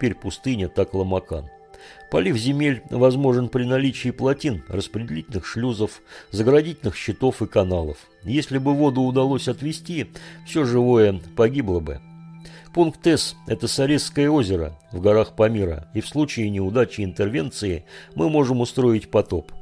теперь пустыня Такламакан. Полив земель возможен при наличии плотин, распределительных шлюзов, заградительных щитов и каналов. Если бы воду удалось отвести, все живое погибло бы. Пункт С – это Саресское озеро в горах Памира, и в случае неудачи интервенции мы можем устроить потоп.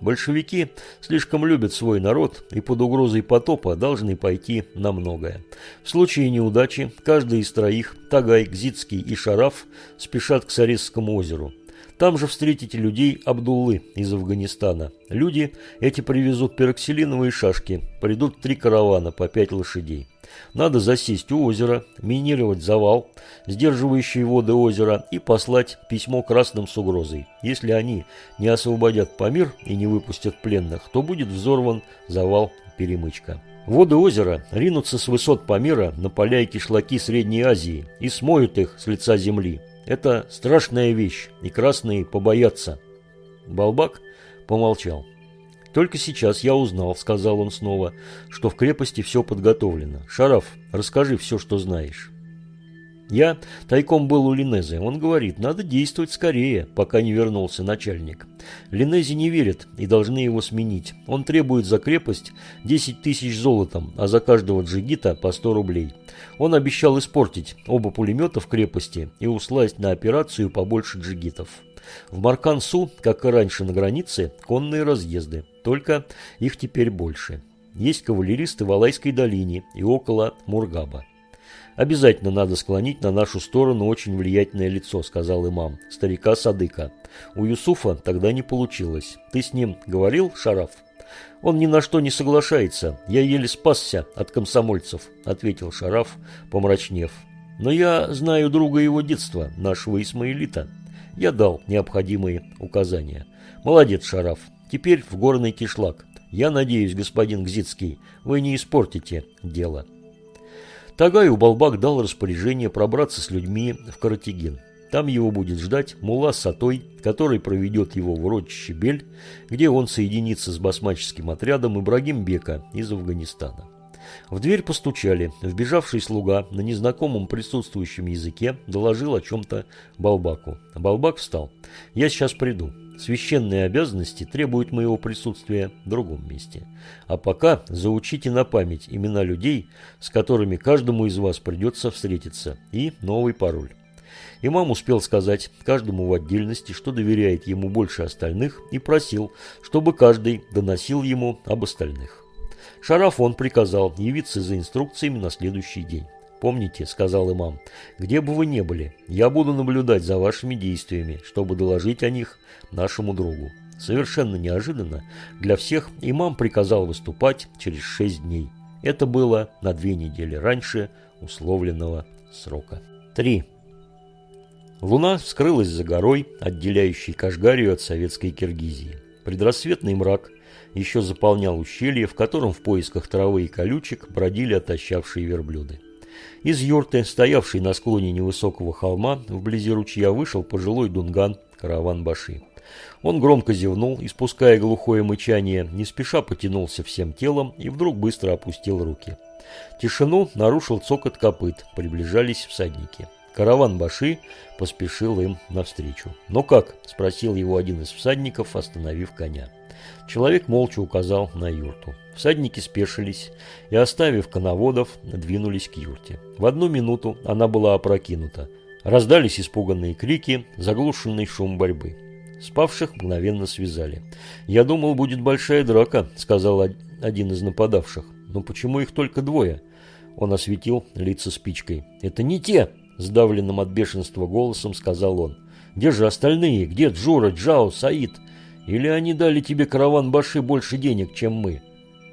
Большевики слишком любят свой народ и под угрозой потопа должны пойти на многое. В случае неудачи каждый из троих, Тагай, Гзицкий и Шараф, спешат к Саресскому озеру. Там же встретите людей Абдуллы из Афганистана. Люди эти привезут пероксилиновые шашки, придут три каравана по пять лошадей. Надо засесть у озера, минировать завал, сдерживающий воды озера, и послать письмо красным с угрозой. Если они не освободят Памир и не выпустят пленных, то будет взорван завал Перемычка. Воды озера ринутся с высот Памира на поля и кишлаки Средней Азии и смоют их с лица земли. Это страшная вещь, и красные побоятся. Балбак помолчал. «Только сейчас я узнал», — сказал он снова, — «что в крепости все подготовлено. Шараф, расскажи все, что знаешь». Я тайком был у Линезе. Он говорит, надо действовать скорее, пока не вернулся начальник. Линезе не верит и должны его сменить. Он требует за крепость 10 тысяч золотом, а за каждого джигита по 100 рублей. Он обещал испортить оба пулемета в крепости и услать на операцию побольше джигитов. В Маркансу, как и раньше на границе, конные разъезды, только их теперь больше. Есть кавалеристы в Алайской долине и около Мургаба. «Обязательно надо склонить на нашу сторону очень влиятельное лицо», – сказал имам, старика Садыка. «У Юсуфа тогда не получилось. Ты с ним говорил, Шараф?» «Он ни на что не соглашается. Я еле спасся от комсомольцев», – ответил Шараф, помрачнев. «Но я знаю друга его детства, нашего Исмаилита. Я дал необходимые указания. Молодец, Шараф. Теперь в горный кишлак. Я надеюсь, господин Гзицкий, вы не испортите дело». Тагаю Балбак дал распоряжение пробраться с людьми в Каратигин. Там его будет ждать Мула Сатой, который проведет его в урочище Бель, где он соединится с басмаческим отрядом Ибрагим Бека из Афганистана. В дверь постучали. Вбежавший слуга на незнакомом присутствующем языке доложил о чем-то Балбаку. Балбак встал. «Я сейчас приду». Священные обязанности требуют моего присутствия в другом месте. А пока заучите на память имена людей, с которыми каждому из вас придется встретиться, и новый пароль. Имам успел сказать каждому в отдельности, что доверяет ему больше остальных, и просил, чтобы каждый доносил ему об остальных. Шарафон приказал явиться за инструкциями на следующий день. «Помните», — сказал имам, — «где бы вы ни были, я буду наблюдать за вашими действиями, чтобы доложить о них нашему другу». Совершенно неожиданно для всех имам приказал выступать через шесть дней. Это было на две недели раньше условленного срока. 3. Луна вскрылась за горой, отделяющей Кашгарию от советской Киргизии. Предрассветный мрак еще заполнял ущелье, в котором в поисках травы и колючек бродили отощавшие верблюды. Из юрты, стоявшей на склоне невысокого холма, вблизи ручья вышел пожилой дунган караван Баши. Он громко зевнул, испуская глухое мычание, не спеша потянулся всем телом и вдруг быстро опустил руки. Тишину нарушил цокот копыт, приближались всадники. Караван Баши поспешил им навстречу. «Ну как?» – спросил его один из всадников, остановив коня. Человек молча указал на юрту. Всадники спешились и, оставив коноводов, двинулись к юрте. В одну минуту она была опрокинута. Раздались испуганные крики, заглушенный шум борьбы. Спавших мгновенно связали. «Я думал, будет большая драка», — сказал один из нападавших. «Но почему их только двое?» Он осветил лица спичкой. «Это не те!» — сдавленным от бешенства голосом сказал он. «Где же остальные? Где Джура, Джао, Саид? Или они дали тебе караван Баши больше денег, чем мы?»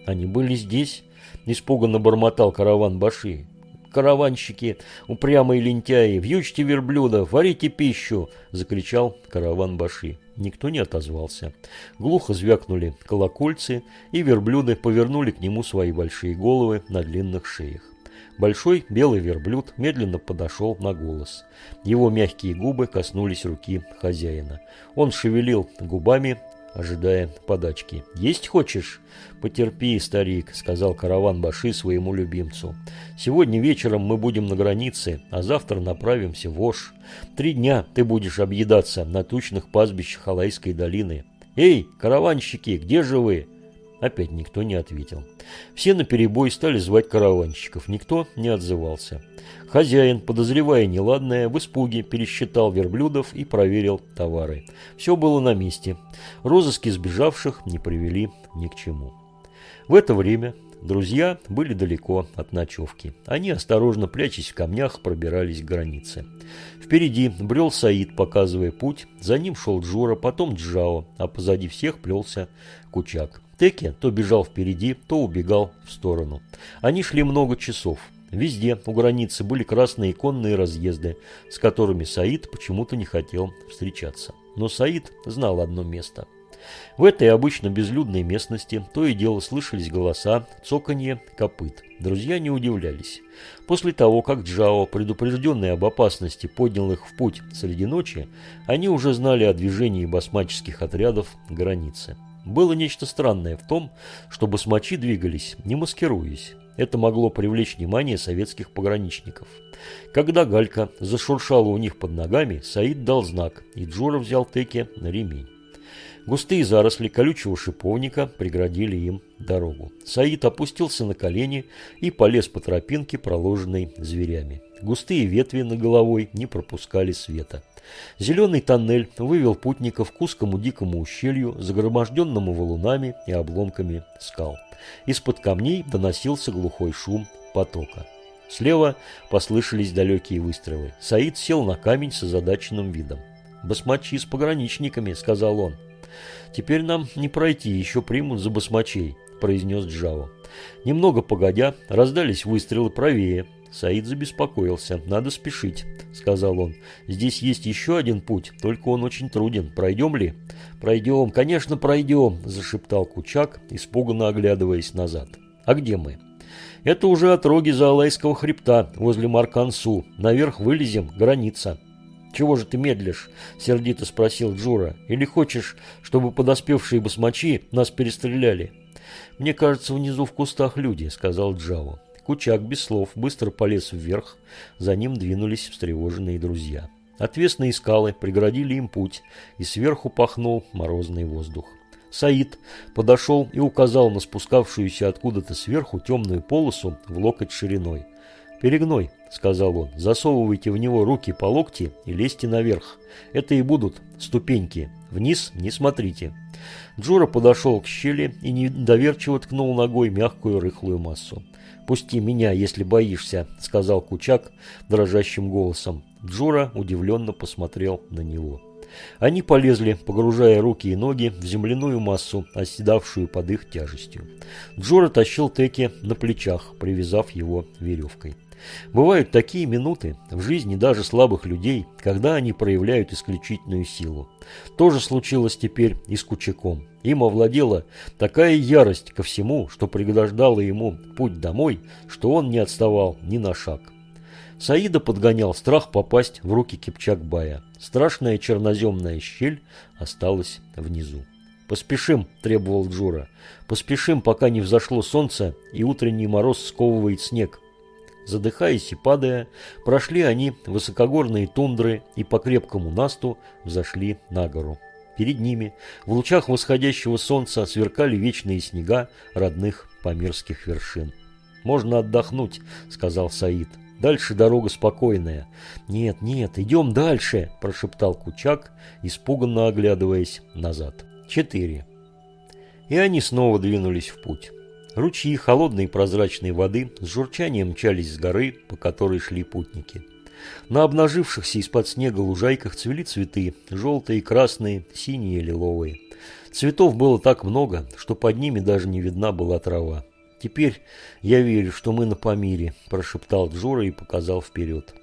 Они были здесь, испуганно бормотал караван Баши. Караванщики, упрямые лентяи, вьючьте верблюда, варите пищу, закричал караван Баши. Никто не отозвался. Глухо звякнули колокольцы, и верблюды повернули к нему свои большие головы на длинных шеях. Большой белый верблюд медленно подошел на голос. Его мягкие губы коснулись руки хозяина. Он шевелил губами, ожидая подачки. «Есть хочешь?» «Потерпи, старик», — сказал караван Баши своему любимцу. «Сегодня вечером мы будем на границе, а завтра направимся в Ош. Три дня ты будешь объедаться на тучных пастбищах Алайской долины. Эй, караванщики, где же вы?» Опять никто не ответил. Все наперебой стали звать караванщиков, никто не отзывался. Хозяин, подозревая неладное, в испуге пересчитал верблюдов и проверил товары. Все было на месте. Розыски сбежавших не привели ни к чему. В это время друзья были далеко от ночевки. Они, осторожно прячась в камнях, пробирались к границе. Впереди брел Саид, показывая путь, за ним шел Джура, потом Джао, а позади всех плелся Кучак. Теки то бежал впереди, то убегал в сторону. Они шли много часов. Везде у границы были красные конные разъезды, с которыми Саид почему-то не хотел встречаться. Но Саид знал одно место. В этой обычно безлюдной местности то и дело слышались голоса, цоканье, копыт. Друзья не удивлялись. После того, как Джао, предупрежденный об опасности, поднял их в путь среди ночи, они уже знали о движении басмаческих отрядов границы. Было нечто странное в том, что басмачи двигались, не маскируясь. Это могло привлечь внимание советских пограничников. Когда галька зашуршала у них под ногами, Саид дал знак, и Джура взял Теке на ремень. Густые заросли колючего шиповника преградили им дорогу. Саид опустился на колени и полез по тропинке, проложенной зверями. Густые ветви на головой не пропускали света. Зеленый тоннель вывел путников к узкому дикому ущелью, загроможденному валунами и обломками скал. Из-под камней доносился глухой шум потока. Слева послышались далекие выстрелы. Саид сел на камень с озадаченным видом. «Басмачи с пограничниками», — сказал он. «Теперь нам не пройти, еще примут за басмачей», – произнес Джао. Немного погодя, раздались выстрелы правее. Саид забеспокоился. «Надо спешить», – сказал он. «Здесь есть еще один путь, только он очень труден. Пройдем ли?» «Пройдем, конечно, пройдем», – зашептал Кучак, испуганно оглядываясь назад. «А где мы?» «Это уже отроги Заалайского хребта, возле Маркансу. Наверх вылезем, граница». «Чего же ты медлишь?» – сердито спросил Джура. «Или хочешь, чтобы подоспевшие басмачи нас перестреляли?» «Мне кажется, внизу в кустах люди», – сказал Джао. Кучак без слов быстро полез вверх, за ним двинулись встревоженные друзья. Отвесные скалы преградили им путь, и сверху пахнул морозный воздух. Саид подошел и указал на спускавшуюся откуда-то сверху темную полосу в локоть шириной. «Перегной», — сказал он, — «засовывайте в него руки по локти и лезьте наверх. Это и будут ступеньки. Вниз не смотрите». Джура подошел к щели и недоверчиво ткнул ногой мягкую рыхлую массу. «Пусти меня, если боишься», — сказал Кучак дрожащим голосом. Джура удивленно посмотрел на него. Они полезли, погружая руки и ноги в земляную массу, оседавшую под их тяжестью. Джура тащил Теки на плечах, привязав его веревкой. Бывают такие минуты в жизни даже слабых людей, когда они проявляют исключительную силу. То же случилось теперь и с Кучаком. Им овладела такая ярость ко всему, что преграждала ему путь домой, что он не отставал ни на шаг. Саида подгонял страх попасть в руки Кипчакбая. Страшная черноземная щель осталась внизу. «Поспешим», – требовал Джура. «Поспешим, пока не взошло солнце и утренний мороз сковывает снег. Задыхаясь и падая, прошли они высокогорные тундры и по крепкому насту взошли на гору. Перед ними в лучах восходящего солнца сверкали вечные снега родных памирских вершин. «Можно отдохнуть», — сказал Саид. «Дальше дорога спокойная». «Нет, нет, идем дальше», – прошептал Кучак, испуганно оглядываясь назад. «Четыре». И они снова двинулись в путь. Ручьи холодной прозрачной воды с журчанием мчались с горы, по которой шли путники. На обнажившихся из-под снега лужайках цвели цветы, желтые, красные, синие, лиловые. Цветов было так много, что под ними даже не видна была трава. «Теперь я верю, что мы на Памире», – прошептал Джора и показал вперед.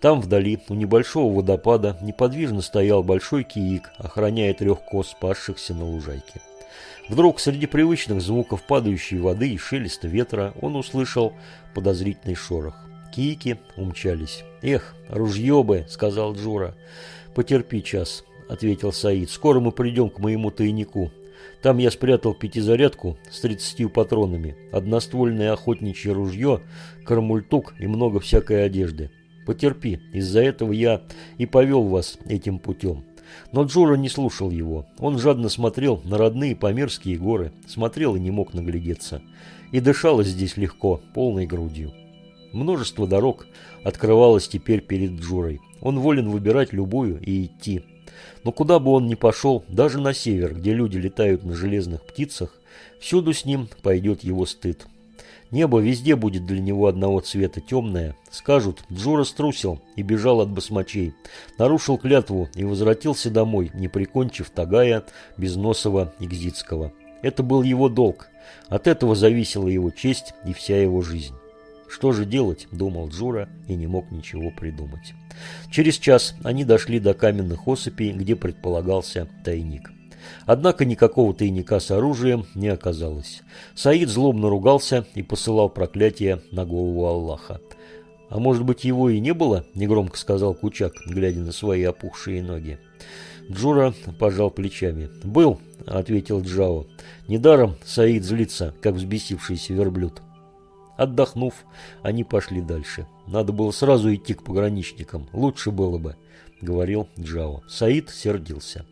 Там вдали, у небольшого водопада, неподвижно стоял большой киик, охраняя трех коз, спасшихся на лужайке. Вдруг среди привычных звуков падающей воды и шелеста ветра он услышал подозрительный шорох. Кики умчались. «Эх, ружье бы!» — сказал Джура. «Потерпи час. – ответил Саид. «Скоро мы придем к моему тайнику. Там я спрятал пятизарядку с 30 патронами, одноствольное охотничье ружье, кармультук и много всякой одежды. Потерпи, из-за этого я и повел вас этим путем». Но Джура не слушал его. Он жадно смотрел на родные померские горы, смотрел и не мог наглядеться. И дышалось здесь легко, полной грудью. Множество дорог открывалось теперь перед Джурой. Он волен выбирать любую и идти. Но куда бы он ни пошел, даже на север, где люди летают на железных птицах, всюду с ним пойдет его стыд. Небо везде будет для него одного цвета темное. Скажут, Джура струсил и бежал от басмачей. Нарушил клятву и возвратился домой, не прикончив Тагая, Безносова и Гзицкого. Это был его долг. От этого зависела его честь и вся его жизнь. Что же делать, думал Джура и не мог ничего придумать. Через час они дошли до каменных осыпей, где предполагался тайник. Однако никакого тайника с оружием не оказалось. Саид злобно ругался и посылал проклятие на голову Аллаха. «А может быть, его и не было?» – негромко сказал Кучак, глядя на свои опухшие ноги. Джура пожал плечами. «Был», – ответил Джао. «Недаром Саид злится, как взбесившийся верблюд». Отдохнув, они пошли дальше. «Надо было сразу идти к пограничникам. Лучше было бы», – говорил Джао. Саид сердился.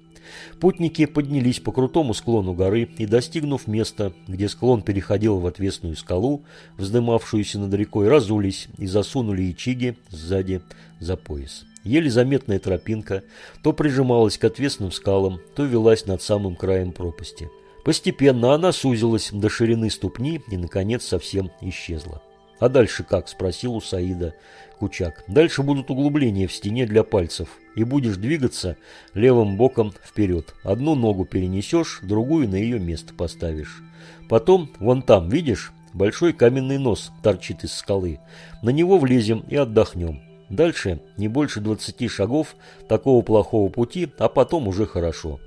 Путники поднялись по крутому склону горы и, достигнув места, где склон переходил в отвесную скалу, вздымавшуюся над рекой, разулись и засунули ячиги сзади за пояс. Еле заметная тропинка то прижималась к отвесным скалам, то велась над самым краем пропасти. Постепенно она сузилась до ширины ступни и, наконец, совсем исчезла. «А дальше как?» – спросил у Саида Кучак. «Дальше будут углубления в стене для пальцев, и будешь двигаться левым боком вперед. Одну ногу перенесешь, другую на ее место поставишь. Потом, вон там, видишь, большой каменный нос торчит из скалы. На него влезем и отдохнем. Дальше не больше 20 шагов такого плохого пути, а потом уже хорошо.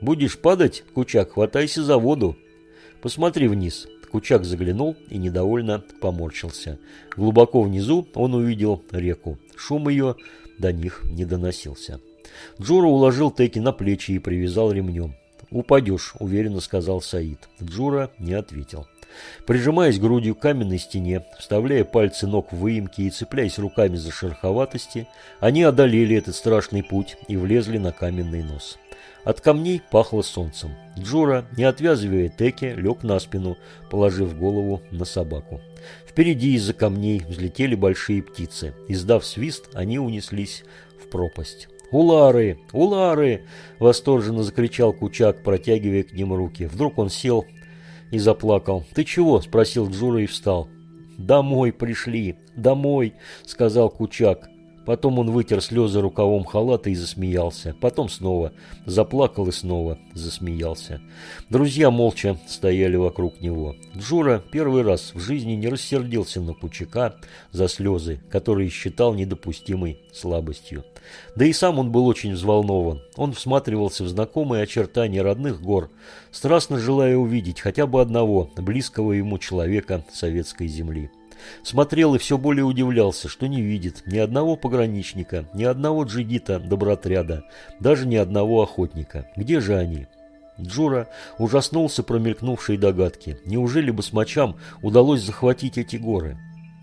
Будешь падать, Кучак, хватайся за воду. Посмотри вниз, Кучак заглянул и недовольно поморщился. Глубоко внизу он увидел реку. Шум ее до них не доносился. Джура уложил Теки на плечи и привязал ремнем. «Упадешь», — уверенно сказал Саид. Джура не ответил. Прижимаясь грудью к каменной стене, вставляя пальцы ног в выемки и цепляясь руками за шероховатости, они одолели этот страшный путь и влезли на каменный нос. От камней пахло солнцем. Джура, не отвязывая теки, лег на спину, положив голову на собаку. Впереди из-за камней взлетели большие птицы. Издав свист, они унеслись в пропасть. «Улары! Улары!» – восторженно закричал Кучак, протягивая к ним руки. Вдруг он сел и заплакал. «Ты чего?» – спросил Джура и встал. «Домой пришли! Домой!» – сказал Кучак. Потом он вытер слезы рукавом халата и засмеялся. Потом снова заплакал и снова засмеялся. Друзья молча стояли вокруг него. Джура первый раз в жизни не рассердился на Кучака за слезы, которые считал недопустимой слабостью. Да и сам он был очень взволнован. Он всматривался в знакомые очертания родных гор, страстно желая увидеть хотя бы одного близкого ему человека советской земли. Смотрел и все более удивлялся, что не видит ни одного пограничника, ни одного джигита добротряда, даже ни одного охотника. Где же они? Джура ужаснулся промелькнувшей догадки. Неужели басмачам удалось захватить эти горы?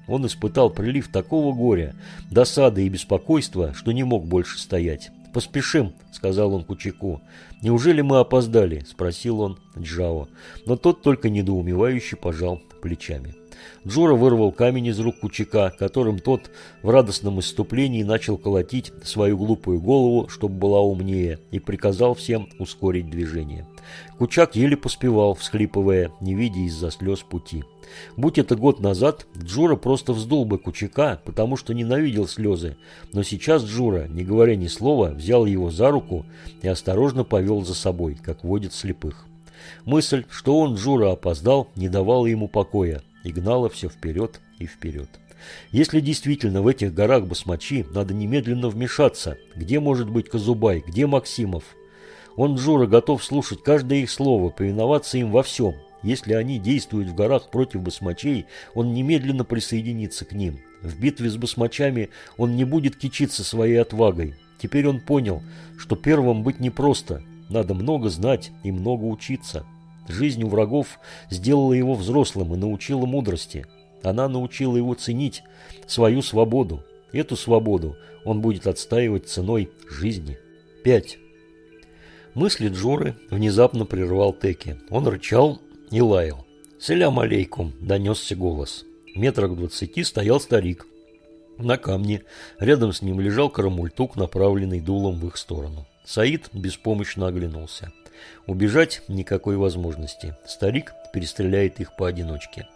Он испытал прилив такого горя, досады и беспокойства, что не мог больше стоять. «Поспешим», — сказал он Кучаку. «Неужели мы опоздали?» — спросил он Джао. Но тот только недоумевающе пожал плечами. Джура вырвал камень из рук Кучака, которым тот в радостном иступлении начал колотить свою глупую голову, чтобы была умнее, и приказал всем ускорить движение. Кучак еле поспевал, всхлипывая, не видя из-за слез пути. Будь это год назад, Джура просто вздул бы Кучака, потому что ненавидел слезы. Но сейчас Джура, не говоря ни слова, взял его за руку и осторожно повел за собой, как водит слепых. Мысль, что он, Джура, опоздал, не давала ему покоя и гнала все вперед и вперед. Если действительно в этих горах басмачи, надо немедленно вмешаться. Где может быть Казубай, где Максимов? Он, Джура, готов слушать каждое их слово, повиноваться им во всем. Если они действуют в горах против басмачей, он немедленно присоединится к ним. В битве с басмачами он не будет кичиться своей отвагой. Теперь он понял, что первым быть непросто, надо много знать и много учиться. Жизнь у врагов сделала его взрослым и научила мудрости. Она научила его ценить свою свободу. Эту свободу он будет отстаивать ценой жизни. 5. Мысли Джоры внезапно прервал Теки. Он рычал и лаял. «Селям алейкум!» – донесся голос. Метрах двадцати стоял старик. На камне рядом с ним лежал карамультук, направленный дулом в их сторону. Саид беспомощно оглянулся. Убежать никакой возможности. Старик перестреляет их поодиночке.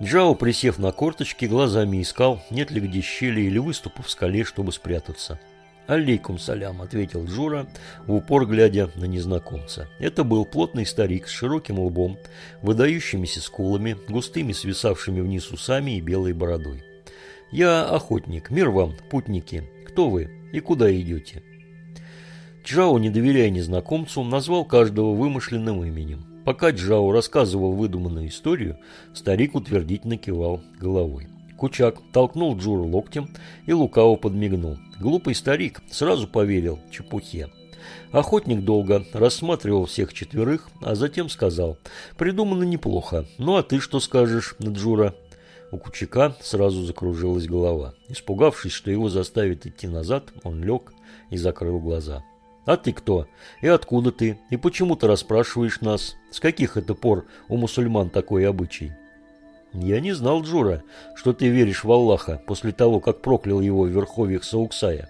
Джао, присев на корточки, глазами искал, нет ли где щели или выступа в скале, чтобы спрятаться. «Алейкум салям», — ответил Джура, в упор глядя на незнакомца. Это был плотный старик с широким лбом, выдающимися скулами, густыми свисавшими вниз усами и белой бородой. «Я охотник. Мир вам, путники. Кто вы и куда идете?» Джао, не доверяя незнакомцу, назвал каждого вымышленным именем. Пока Джао рассказывал выдуманную историю, старик утвердительно кивал головой. Кучак толкнул Джуру локтем и лукаво подмигнул. Глупый старик сразу поверил чепухе. Охотник долго рассматривал всех четверых, а затем сказал, «Придумано неплохо. Ну а ты что скажешь, Джура?» У Кучака сразу закружилась голова. Испугавшись, что его заставят идти назад, он лег и закрыл глаза. «А ты кто? И откуда ты? И почему ты расспрашиваешь нас? С каких это пор у мусульман такой обычай?» «Я не знал, Джура, что ты веришь в Аллаха после того, как проклял его в верховьях Сауксая».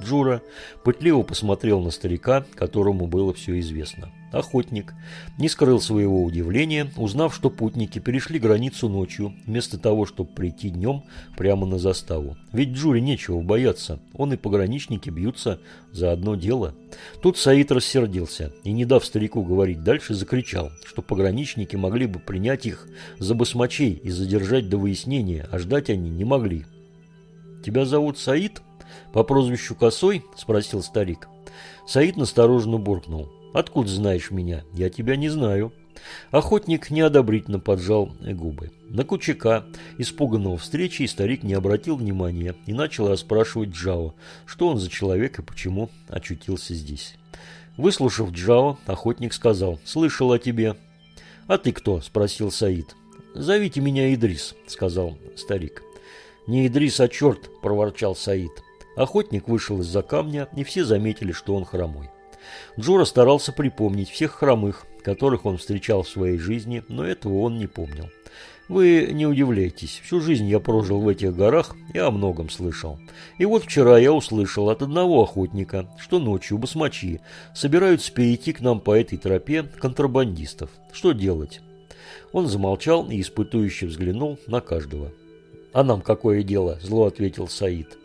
Джура пытливо посмотрел на старика, которому было все известно. Охотник не скрыл своего удивления, узнав, что путники перешли границу ночью, вместо того, чтобы прийти днем прямо на заставу. Ведь Джуре нечего бояться, он и пограничники бьются за одно дело. Тут Саид рассердился и, не дав старику говорить дальше, закричал, что пограничники могли бы принять их за басмачей и задержать до выяснения, а ждать они не могли. «Тебя зовут Саид?» «По прозвищу Косой?» – спросил старик. Саид настороженно буркнул. «Откуда знаешь меня? Я тебя не знаю». Охотник неодобрительно поджал губы. На Кучака, испуганного встречи, старик не обратил внимания и начал расспрашивать Джао, что он за человек и почему очутился здесь. Выслушав Джао, охотник сказал, «Слышал о тебе». «А ты кто?» – спросил Саид. «Зовите меня Идрис», – сказал старик. «Не Идрис, а черт!» – проворчал Саид. Охотник вышел из-за камня, и все заметили, что он хромой. Джора старался припомнить всех хромых, которых он встречал в своей жизни, но этого он не помнил. Вы не удивляйтесь, всю жизнь я прожил в этих горах и о многом слышал. И вот вчера я услышал от одного охотника, что ночью басмачи собираются перейти к нам по этой тропе контрабандистов. Что делать? Он замолчал и испытующе взглянул на каждого. «А нам какое дело?» – зло ответил Саид.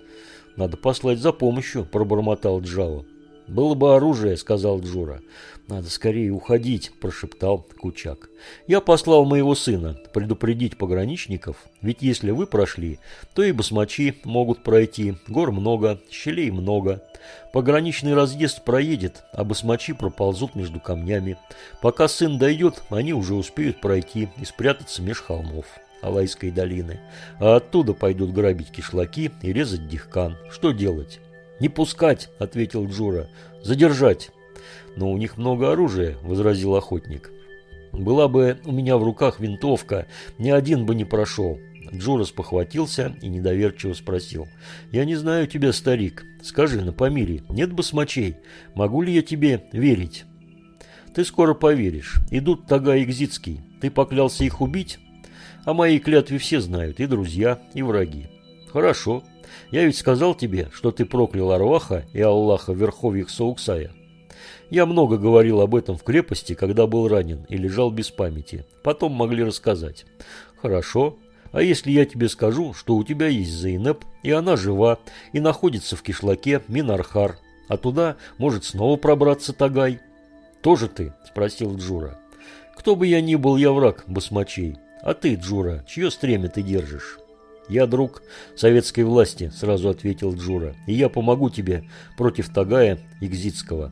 «Надо послать за помощью», – пробормотал Джао. «Было бы оружие», – сказал Джура. «Надо скорее уходить», – прошептал Кучак. «Я послал моего сына предупредить пограничников, ведь если вы прошли, то и басмачи могут пройти, гор много, щелей много. Пограничный разъезд проедет, а басмачи проползут между камнями. Пока сын дойдет, они уже успеют пройти и спрятаться меж холмов». Алайской долины, а оттуда пойдут грабить кишлаки и резать дихкан. Что делать? «Не пускать», — ответил Джура. «Задержать». «Но у них много оружия», — возразил охотник. «Была бы у меня в руках винтовка, ни один бы не прошел». Джурас похватился и недоверчиво спросил. «Я не знаю тебя, старик. Скажи, на помире, нет басмачей? Могу ли я тебе верить?» «Ты скоро поверишь. Идут Тага и Гзицкий. Ты поклялся их убить?» О моей клятве все знают, и друзья, и враги. Хорошо. Я ведь сказал тебе, что ты проклял Арваха и Аллаха в верховьях Сауксая. Я много говорил об этом в крепости, когда был ранен и лежал без памяти. Потом могли рассказать. Хорошо. А если я тебе скажу, что у тебя есть Зейнеп, и она жива, и находится в кишлаке Минархар, а туда может снова пробраться Тагай? Тоже ты? Спросил Джура. Кто бы я ни был, я враг басмачей. «А ты, Джура, чье стремя ты держишь?» «Я друг советской власти», – сразу ответил Джура. «И я помогу тебе против Тагая Игзитского».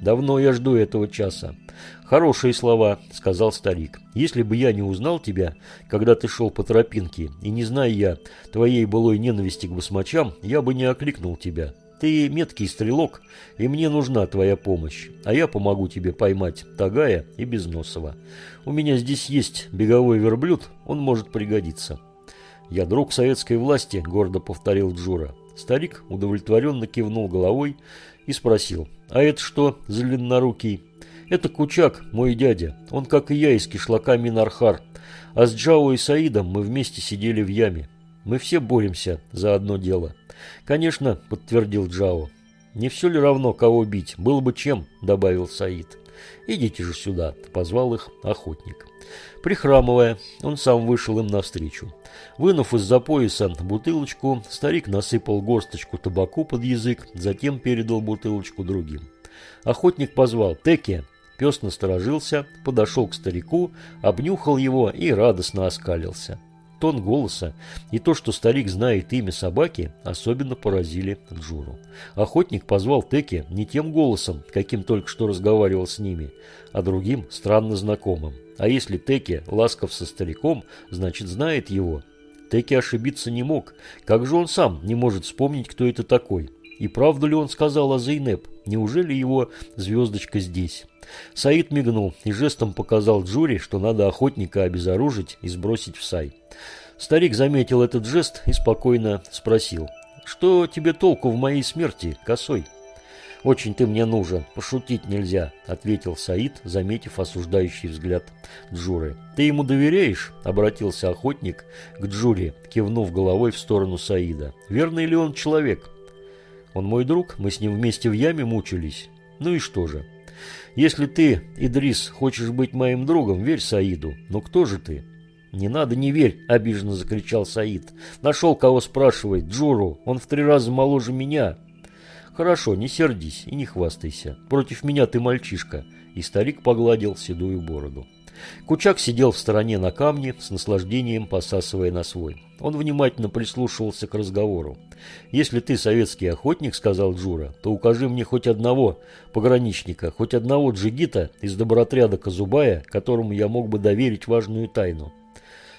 «Давно я жду этого часа». «Хорошие слова», – сказал старик. «Если бы я не узнал тебя, когда ты шел по тропинке, и не зная я твоей былой ненависти к басмачам, я бы не окликнул тебя. Ты меткий стрелок, и мне нужна твоя помощь, а я помогу тебе поймать Тагая и Безносова. У меня здесь есть беговой верблюд, он может пригодиться». «Я друг советской власти», – гордо повторил Джура. Старик удовлетворенно кивнул головой и спросил, «А это что за длиннорукий?» «Это Кучак, мой дядя. Он, как и я, из кишлака Минархар. А с Джао и Саидом мы вместе сидели в яме. Мы все боремся за одно дело». «Конечно», – подтвердил Джао. «Не все ли равно, кого бить? Было бы чем», – добавил Саид. «Идите же сюда», – позвал их охотник. Прихрамывая, он сам вышел им навстречу. Вынув из-за пояса бутылочку, старик насыпал горсточку табаку под язык, затем передал бутылочку другим. Охотник позвал «Теки!». Пес насторожился, подошел к старику, обнюхал его и радостно оскалился. Тон голоса и то, что старик знает имя собаки, особенно поразили Джуру. Охотник позвал Теки не тем голосом, каким только что разговаривал с ними, а другим, странно знакомым. А если Теки ласков со стариком, значит знает его. Теки ошибиться не мог. Как же он сам не может вспомнить, кто это такой? И правду ли он сказал о Зейнеп? Неужели его звездочка здесь? Саид мигнул и жестом показал Джури, что надо охотника обезоружить и сбросить в сай. Старик заметил этот жест и спокойно спросил. «Что тебе толку в моей смерти, косой?» «Очень ты мне нужен, пошутить нельзя», — ответил Саид, заметив осуждающий взгляд Джуры. «Ты ему доверяешь?» — обратился охотник к Джуре, кивнув головой в сторону Саида. «Верный ли он человек?» «Он мой друг, мы с ним вместе в яме мучились. Ну и что же?» «Если ты, Идрис, хочешь быть моим другом, верь Саиду. Но кто же ты?» «Не надо, не верь!» – обиженно закричал Саид. «Нашел кого спрашивать. Джуру. Он в три раза моложе меня». «Хорошо, не сердись и не хвастайся. Против меня ты мальчишка». И старик погладил седую бороду. Кучак сидел в стороне на камне, с наслаждением посасывая на свой. Он внимательно прислушивался к разговору. «Если ты советский охотник, — сказал Джура, — то укажи мне хоть одного пограничника, хоть одного джигита из добротряда Казубая, которому я мог бы доверить важную тайну.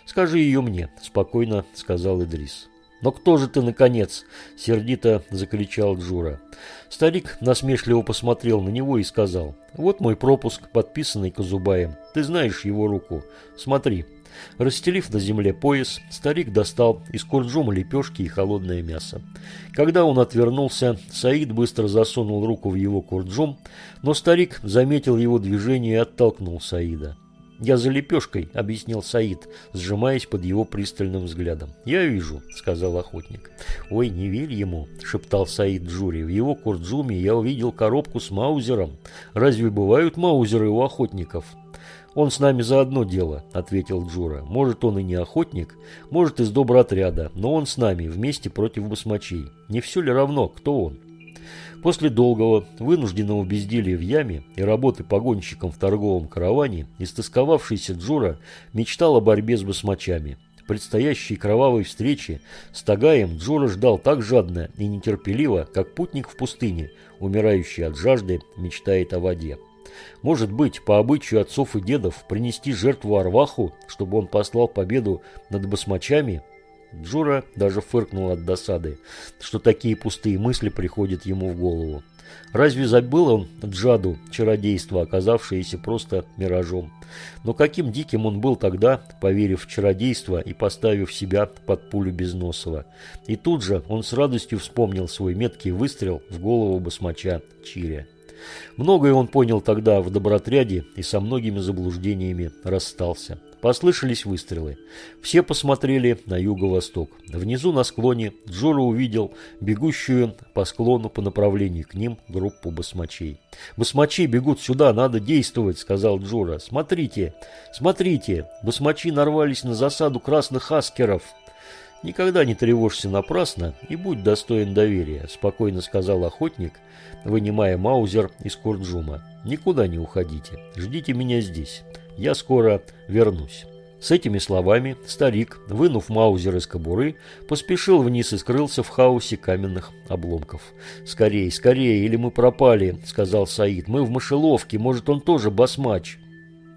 «Скажи ее мне», – спокойно сказал Идрис. «Но кто же ты, наконец?» – сердито закричал Джура. Старик насмешливо посмотрел на него и сказал. «Вот мой пропуск, подписанный Казубаем. Ты знаешь его руку. Смотри». Расстелив на земле пояс, старик достал из курджума лепешки и холодное мясо. Когда он отвернулся, Саид быстро засунул руку в его курджум, но старик заметил его движение и оттолкнул Саида. «Я за лепешкой», — объяснил Саид, сжимаясь под его пристальным взглядом. «Я вижу», — сказал охотник. «Ой, не верь ему», — шептал Саид Джури. «В его курджуме я увидел коробку с маузером. Разве бывают маузеры у охотников?» «Он с нами за одно дело», — ответил Джура. «Может, он и не охотник, может, из добротряда, но он с нами, вместе против басмачей. Не все ли равно, кто он?» После долгого, вынужденного безделия в яме и работы погонщиком в торговом караване, истосковавшийся Джура мечтал о борьбе с басмачами. Предстоящей кровавой встречи с Тагаем Джура ждал так жадно и нетерпеливо, как путник в пустыне, умирающий от жажды, мечтает о воде. Может быть, по обычаю отцов и дедов, принести жертву Арваху, чтобы он послал победу над басмачами – Джура даже фыркнул от досады, что такие пустые мысли приходят ему в голову. Разве забыл он Джаду, чародейство, оказавшееся просто миражом? Но каким диким он был тогда, поверив в чародейство и поставив себя под пулю Безносова. И тут же он с радостью вспомнил свой меткий выстрел в голову басмача Чиря. Многое он понял тогда в добротряде и со многими заблуждениями расстался. Послышались выстрелы. Все посмотрели на юго-восток. Внизу на склоне Джора увидел бегущую по склону по направлению к ним группу басмачей. «Басмачи бегут сюда, надо действовать», — сказал Джора. «Смотрите, смотрите, басмачи нарвались на засаду красных аскеров». «Никогда не тревожься напрасно и будь достоин доверия», – спокойно сказал охотник, вынимая маузер из курджума. «Никуда не уходите. Ждите меня здесь. Я скоро вернусь». С этими словами старик, вынув маузер из кобуры, поспешил вниз и скрылся в хаосе каменных обломков. «Скорей, скорее, или мы пропали», — сказал Саид. «Мы в мышеловке, может, он тоже басмач».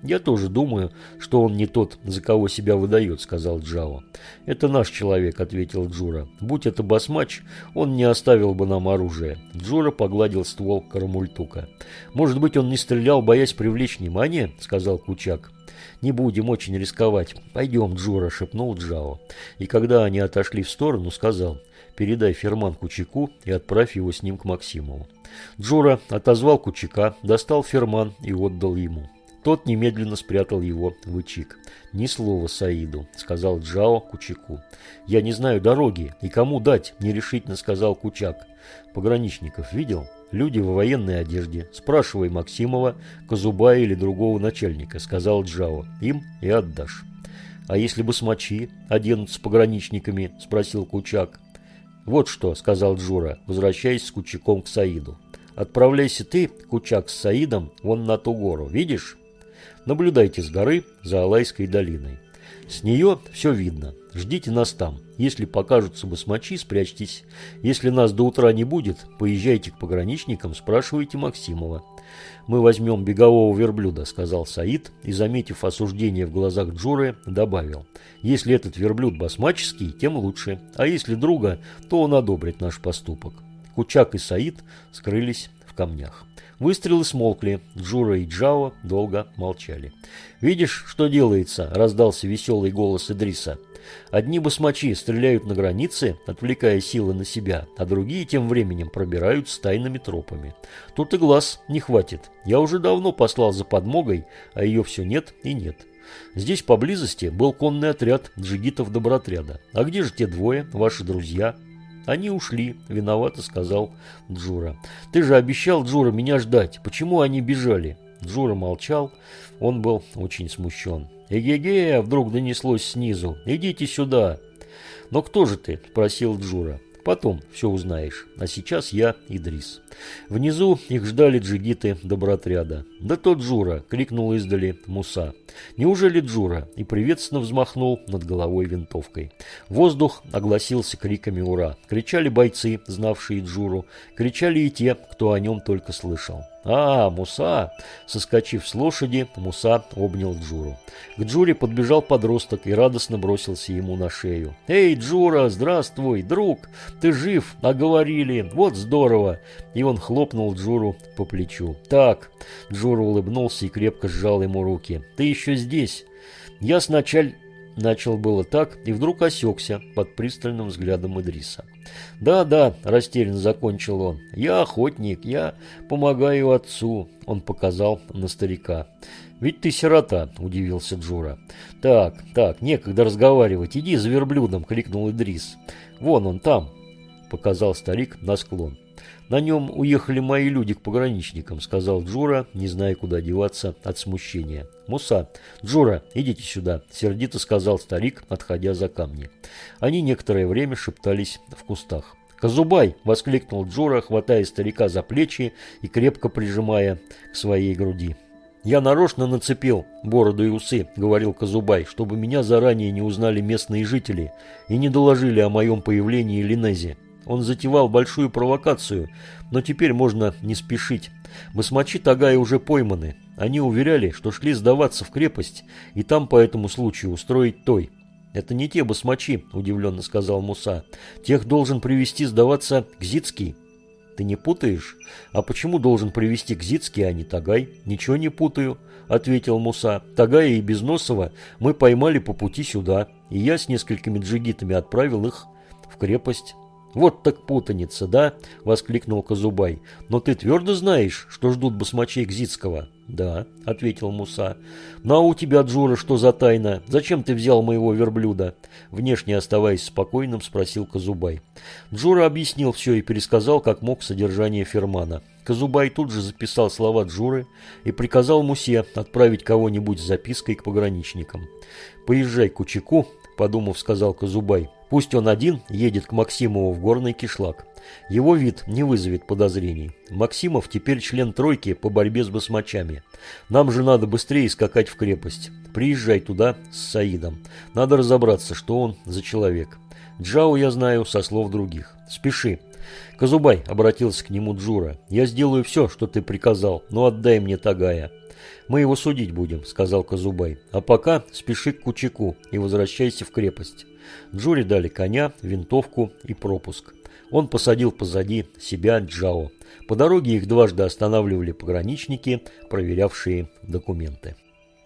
«Я тоже думаю, что он не тот, за кого себя выдает», — сказал Джао. «Это наш человек», — ответил Джура. «Будь это басмач, он не оставил бы нам оружие». Джура погладил ствол Карамультука. «Может быть, он не стрелял, боясь привлечь внимание?» — сказал Кучак. «Не будем очень рисковать. Пойдем, Джура», — шепнул Джао. И когда они отошли в сторону, сказал, «Передай ферман Кучаку и отправь его с ним к Максимову». Джура отозвал Кучака, достал ферман и отдал ему. Тот немедленно спрятал его в ичик. «Ни слова Саиду», — сказал Джао Кучаку. «Я не знаю дороги, и кому дать», — нерешительно сказал Кучак. «Пограничников видел? Люди в военной одежде. Спрашивай Максимова, Казубая или другого начальника», — сказал Джао. «Им и отдашь». «А если бы смочи оденутся пограничниками?» — спросил Кучак. «Вот что», — сказал Джура, возвращаясь с Кучаком к Саиду. «Отправляйся ты, Кучак, с Саидом вон на ту гору, видишь?» Наблюдайте с горы за Алайской долиной. С нее все видно. Ждите нас там. Если покажутся басмачи, спрячьтесь. Если нас до утра не будет, поезжайте к пограничникам, спрашивайте Максимова. «Мы возьмем бегового верблюда», — сказал Саид, и, заметив осуждение в глазах Джуры, добавил. «Если этот верблюд басмаческий, тем лучше, а если друга, то он одобрит наш поступок». Кучак и Саид скрылись в камнях. Выстрелы смолкли. Джура и Джао долго молчали. «Видишь, что делается?» – раздался веселый голос Идриса. «Одни басмачи стреляют на границе, отвлекая силы на себя, а другие тем временем пробирают тайными тропами. Тут и глаз не хватит. Я уже давно послал за подмогой, а ее все нет и нет». Здесь поблизости был конный отряд джигитов-добротряда. А где же те двое, ваши друзья? «Они ушли», — виновато сказал Джура. «Ты же обещал, Джура, меня ждать. Почему они бежали?» Джура молчал. Он был очень смущен. «Эге-ге!» — вдруг донеслось снизу. «Идите сюда!» «Но кто же ты?» — спросил Джура. Потом все узнаешь. А сейчас я Идрис. Внизу их ждали джигиты добротряда. «Да то Джура!» — крикнул издали Муса. «Неужели Джура?» и приветственно взмахнул над головой винтовкой. Воздух огласился криками «Ура!». Кричали бойцы, знавшие Джуру. Кричали и те, кто о нем только слышал. «А, Муса!» Соскочив с лошади, Муса обнял Джуру. К Джуре подбежал подросток и радостно бросился ему на шею. «Эй, Джура, здравствуй, друг! Ты жив, а говорили, вот здорово!» И он хлопнул Джуру по плечу. «Так!» Джура улыбнулся и крепко сжал ему руки. «Ты еще здесь?» «Я сначала...» Начал было так и вдруг осекся под пристальным взглядом Идриса. «Да-да», – растерянно закончил он, – «я охотник, я помогаю отцу», – он показал на старика. «Ведь ты сирота», – удивился Джура. «Так, так, некогда разговаривать, иди за верблюдом», – крикнул Идрис. «Вон он там», – показал старик на склон. «На нем уехали мои люди к пограничникам», — сказал Джура, не зная, куда деваться от смущения. «Муса, Джура, идите сюда», — сердито сказал старик, отходя за камни. Они некоторое время шептались в кустах. «Казубай!» – воскликнул Джура, хватая старика за плечи и крепко прижимая к своей груди. «Я нарочно нацепил бороду и усы», — говорил Казубай, «чтобы меня заранее не узнали местные жители и не доложили о моем появлении Линезе. Он затевал большую провокацию, но теперь можно не спешить. Басмачи Тагая уже пойманы. Они уверяли, что шли сдаваться в крепость и там по этому случаю устроить той. «Это не те басмачи», – удивленно сказал Муса. «Тех должен привести сдаваться Гзицкий». «Ты не путаешь? А почему должен привести Гзицкий, а не Тагай?» «Ничего не путаю», – ответил Муса. «Тагая и Безносова мы поймали по пути сюда, и я с несколькими джигитами отправил их в крепость». «Вот так путаница, да?» – воскликнул Казубай. «Но ты твердо знаешь, что ждут басмачей Гзицкого?» «Да», – ответил Муса. «Ну а у тебя, Джура, что за тайна? Зачем ты взял моего верблюда?» Внешне оставаясь спокойным, спросил Казубай. Джура объяснил все и пересказал, как мог, содержание фермана. Казубай тут же записал слова Джуры и приказал Мусе отправить кого-нибудь с запиской к пограничникам. «Поезжай к Кучаку», – подумав, сказал Казубай. Пусть он один едет к Максимову в горный кишлак. Его вид не вызовет подозрений. Максимов теперь член тройки по борьбе с басмачами. Нам же надо быстрее скакать в крепость. Приезжай туда с Саидом. Надо разобраться, что он за человек. Джао я знаю со слов других. Спеши. «Казубай», — обратился к нему Джура, — «я сделаю все, что ты приказал, но отдай мне Тагая». «Мы его судить будем», — сказал Казубай. «А пока спеши к Кучаку и возвращайся в крепость». Джуре дали коня, винтовку и пропуск. Он посадил позади себя Джао. По дороге их дважды останавливали пограничники, проверявшие документы.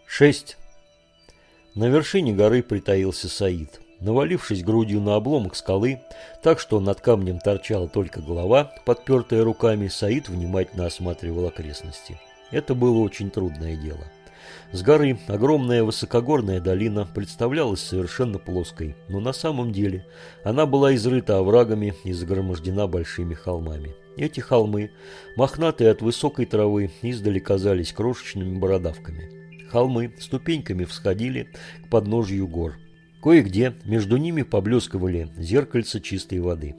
6. На вершине горы притаился Саид. Навалившись грудью на обломок скалы, так что над камнем торчала только голова, подпертая руками, Саид внимательно осматривал окрестности. Это было очень трудное дело. С горы огромная высокогорная долина представлялась совершенно плоской, но на самом деле она была изрыта оврагами и загромождена большими холмами. Эти холмы, мохнатые от высокой травы, издали казались крошечными бородавками. Холмы ступеньками всходили к подножью гор. Кое-где между ними поблескивали зеркальца чистой воды.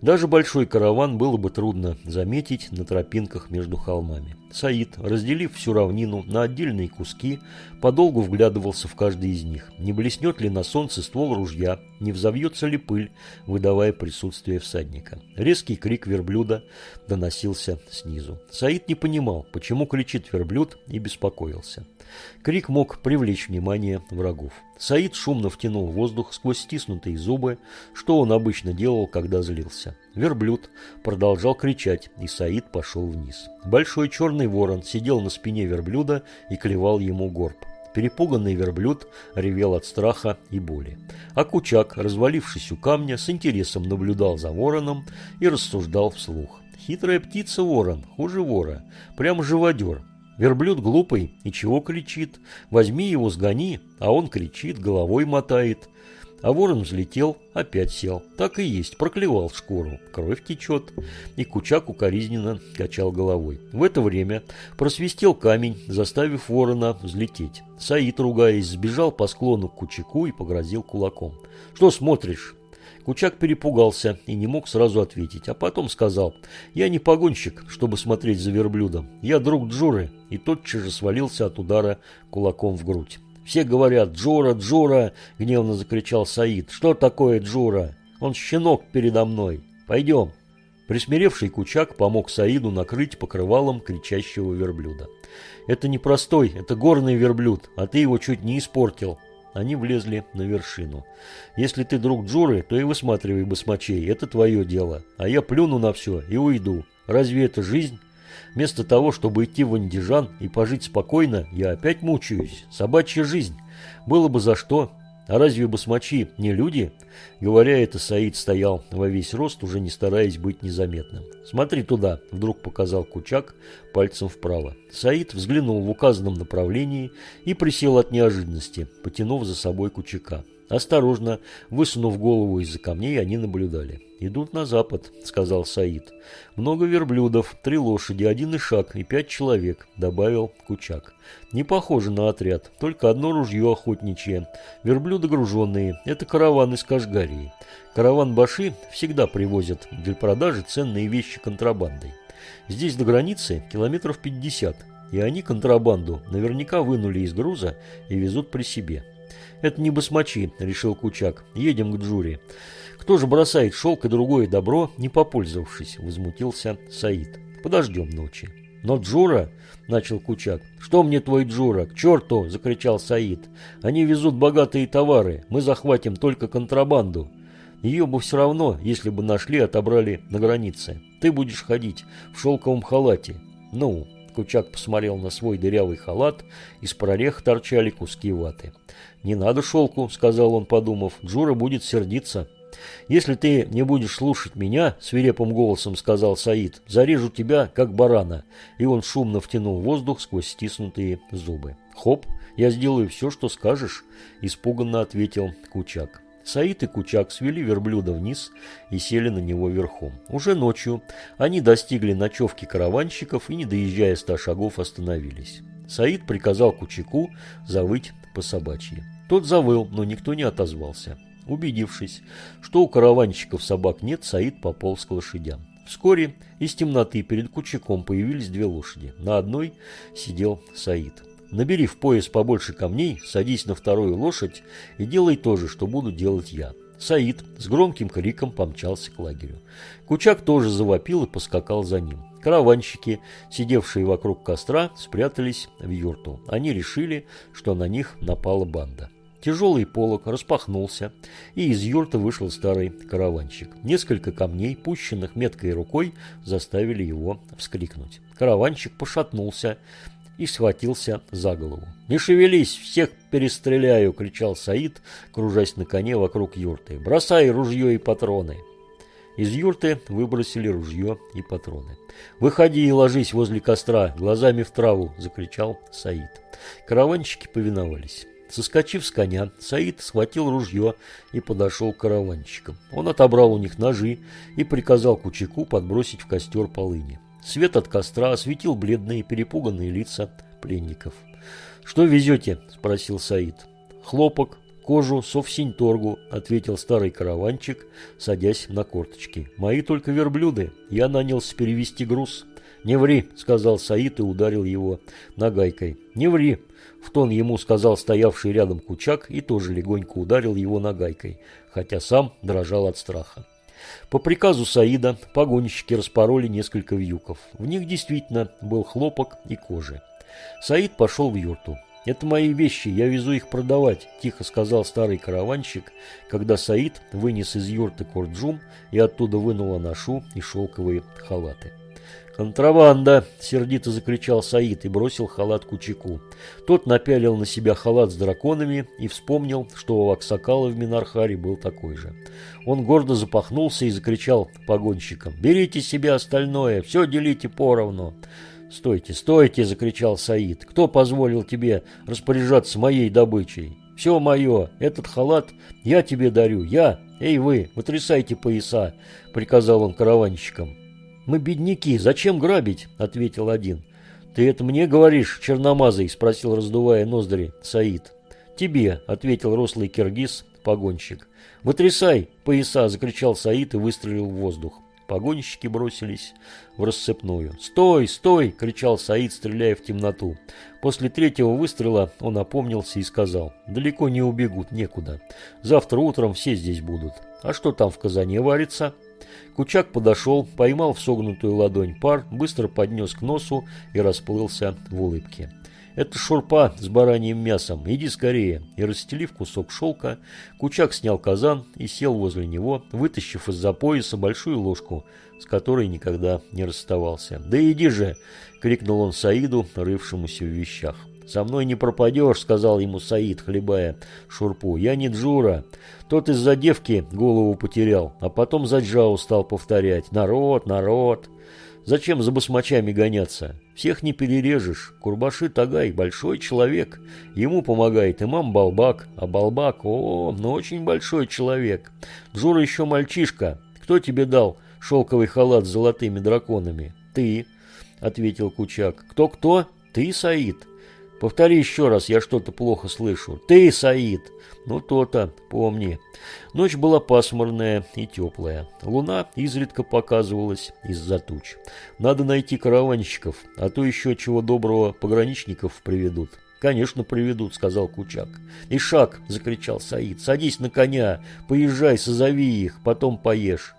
Даже большой караван было бы трудно заметить на тропинках между холмами. Саид, разделив всю равнину на отдельные куски, подолгу вглядывался в каждый из них. Не блеснет ли на солнце ствол ружья, не взовьется ли пыль, выдавая присутствие всадника. Резкий крик верблюда доносился снизу. Саид не понимал, почему кричит верблюд, и беспокоился. Крик мог привлечь внимание врагов. Саид шумно втянул воздух сквозь стиснутые зубы, что он обычно делал, когда злился. Верблюд продолжал кричать, и Саид пошел вниз. Большой черный ворон сидел на спине верблюда и клевал ему горб. Перепуганный верблюд ревел от страха и боли. А Кучак, развалившись у камня, с интересом наблюдал за вороном и рассуждал вслух. Хитрая птица ворон, хуже вора, прям живодер. Верблюд глупый и чего кричит? Возьми его, сгони, а он кричит, головой мотает. А ворон взлетел, опять сел. Так и есть, проклевал шкуру. Кровь течет. И Кучак укоризненно качал головой. В это время просвистел камень, заставив ворона взлететь. Саид, ругаясь, сбежал по склону к Кучаку и погрозил кулаком. «Что смотришь?» Кучак перепугался и не мог сразу ответить, а потом сказал, «Я не погонщик, чтобы смотреть за верблюдом. Я друг Джуры», и тотчас же свалился от удара кулаком в грудь. «Все говорят, Джура, Джура!» — гневно закричал Саид. «Что такое Джура? Он щенок передо мной. Пойдем!» Присмиревший Кучак помог Саиду накрыть покрывалом кричащего верблюда. «Это не простой, это горный верблюд, а ты его чуть не испортил», они влезли на вершину. «Если ты друг Джуры, то и высматривай басмачей, это твое дело. А я плюну на все и уйду. Разве это жизнь?» Вместо того, чтобы идти в Андижан и пожить спокойно, я опять мучаюсь. Собачья жизнь. Было бы за что. А разве басмачи не люди? Говоря это, Саид стоял во весь рост, уже не стараясь быть незаметным. «Смотри туда», — вдруг показал Кучак пальцем вправо. Саид взглянул в указанном направлении и присел от неожиданности, потянув за собой Кучака. Осторожно, высунув голову из-за камней, они наблюдали. «Идут на запад», — сказал Саид. «Много верблюдов, три лошади, один ишак и пять человек», — добавил Кучак. «Не похоже на отряд, только одно ружье охотничье. Верблюды груженные. Это караван из Кашгарии. Караван Баши всегда привозят для продажи ценные вещи контрабандой. Здесь до границы километров 50, и они контрабанду наверняка вынули из груза и везут при себе». «Это не басмачи», — решил Кучак. «Едем к Джури». «Кто же бросает шелк и другое добро, не попользовавшись?» — возмутился Саид. «Подождем ночи». «Но Джура...» — начал Кучак. «Что мне твой Джура? К черту!» — закричал Саид. «Они везут богатые товары. Мы захватим только контрабанду. Ее бы все равно, если бы нашли, отобрали на границе. Ты будешь ходить в шелковом халате. Ну...» Кучак посмотрел на свой дырявый халат, из прорех торчали куски ваты. «Не надо шелку», — сказал он, подумав, — «Джура будет сердиться». «Если ты не будешь слушать меня», — свирепым голосом сказал Саид, — «зарежу тебя, как барана». И он шумно втянул воздух сквозь стиснутые зубы. «Хоп, я сделаю все, что скажешь», — испуганно ответил Кучак. Саид и Кучак свели верблюда вниз и сели на него верхом. Уже ночью они достигли ночевки караванщиков и, не доезжая ста шагов, остановились. Саид приказал Кучаку завыть по собачьи. Тот завыл, но никто не отозвался. Убедившись, что у караванщиков собак нет, Саид пополз к лошадям. Вскоре из темноты перед Кучаком появились две лошади. На одной сидел Саид. Набери в пояс побольше камней, садись на вторую лошадь и делай то же, что буду делать я. Саид с громким криком помчался к лагерю. Кучак тоже завопил и поскакал за ним. Караванщики, сидевшие вокруг костра, спрятались в юрту. Они решили, что на них напала банда. Тяжелый полог распахнулся, и из юрты вышел старый караванщик. Несколько камней, пущенных меткой рукой, заставили его вскрикнуть. Караванщик пошатнулся и схватился за голову. «Не шевелись, всех перестреляю!» – кричал Саид, кружась на коне вокруг юрты. «Бросай ружье и патроны!» Из юрты выбросили ружье и патроны. «Выходи и ложись возле костра, глазами в траву!» – закричал Саид. Караванщики повиновались. Соскочив с коня, Саид схватил ружье и подошел к караванщикам. Он отобрал у них ножи и приказал Кучаку подбросить в костер полыни. Свет от костра осветил бледные перепуганные лица пленников. «Что везете?» – спросил Саид. «Хлопок, кожу, совсинь-торгу», – ответил старый караванчик, садясь на корточки. «Мои только верблюды. Я нанялся перевести груз». «Не ври», – сказал Саид и ударил его нагайкой. «Не ври», в тон ему сказал стоявший рядом Кучак и тоже легонько ударил его нагайкой, хотя сам дрожал от страха. По приказу Саида погонщики распороли несколько вьюков. В них действительно был хлопок и кожа. Саид пошел в юрту. «Это мои вещи, я везу их продавать», – тихо сказал старый караванщик, когда Саид вынес из юрты корджум и оттуда вынул анашу и шелковые халаты. «Контрабанда!» – сердито закричал Саид и бросил халат Кучаку. Тот напялил на себя халат с драконами и вспомнил, что у Аксакала в Минархаре был такой же. Он гордо запахнулся и закричал погонщикам. «Берите себе остальное, все делите поровну!» «Стойте, стойте!» – закричал Саид. «Кто позволил тебе распоряжаться моей добычей? Все мое, этот халат я тебе дарю, я! Эй вы, вытрясайте пояса!» – приказал он караванщикам. «Мы бедняки, зачем грабить?» – ответил один. «Ты это мне говоришь, черномазый?» – спросил, раздувая ноздри Саид. «Тебе», – ответил рослый киргиз, погонщик. «Вытрясай пояса!» – закричал Саид и выстрелил в воздух. Погонщики бросились в рассыпную. «Стой! Стой!» – кричал Саид, стреляя в темноту. После третьего выстрела он опомнился и сказал. «Далеко не убегут, некуда. Завтра утром все здесь будут. А что там в казане варится?» Кучак подошел, поймал в согнутую ладонь пар, быстро поднес к носу и расплылся в улыбке. «Это шурпа с бараньим мясом, иди скорее!» И расстелив кусок шелка, Кучак снял казан и сел возле него, вытащив из-за пояса большую ложку, с которой никогда не расставался. «Да иди же!» — крикнул он Саиду, рывшемуся в вещах. «За мной не пропадешь», — сказал ему Саид, хлебая шурпу. «Я не Джура. Тот из-за девки голову потерял, а потом за Джао стал повторять. Народ, народ. Зачем за басмачами гоняться? Всех не перережешь. Курбаши Тагай – большой человек. Ему помогает имам Балбак. А Балбак – о, ну очень большой человек. Джура еще мальчишка. Кто тебе дал шелковый халат с золотыми драконами? Ты, – ответил Кучак. Кто-кто? Ты, Саид. Повтори еще раз, я что-то плохо слышу. Ты, Саид! Ну, то-то, помни. Ночь была пасмурная и теплая. Луна изредка показывалась из-за туч. Надо найти караванщиков, а то еще чего доброго пограничников приведут. «Конечно, приведут», — сказал Кучак. «Ишак!» — закричал Саид. «Садись на коня, поезжай, созови их, потом поешь».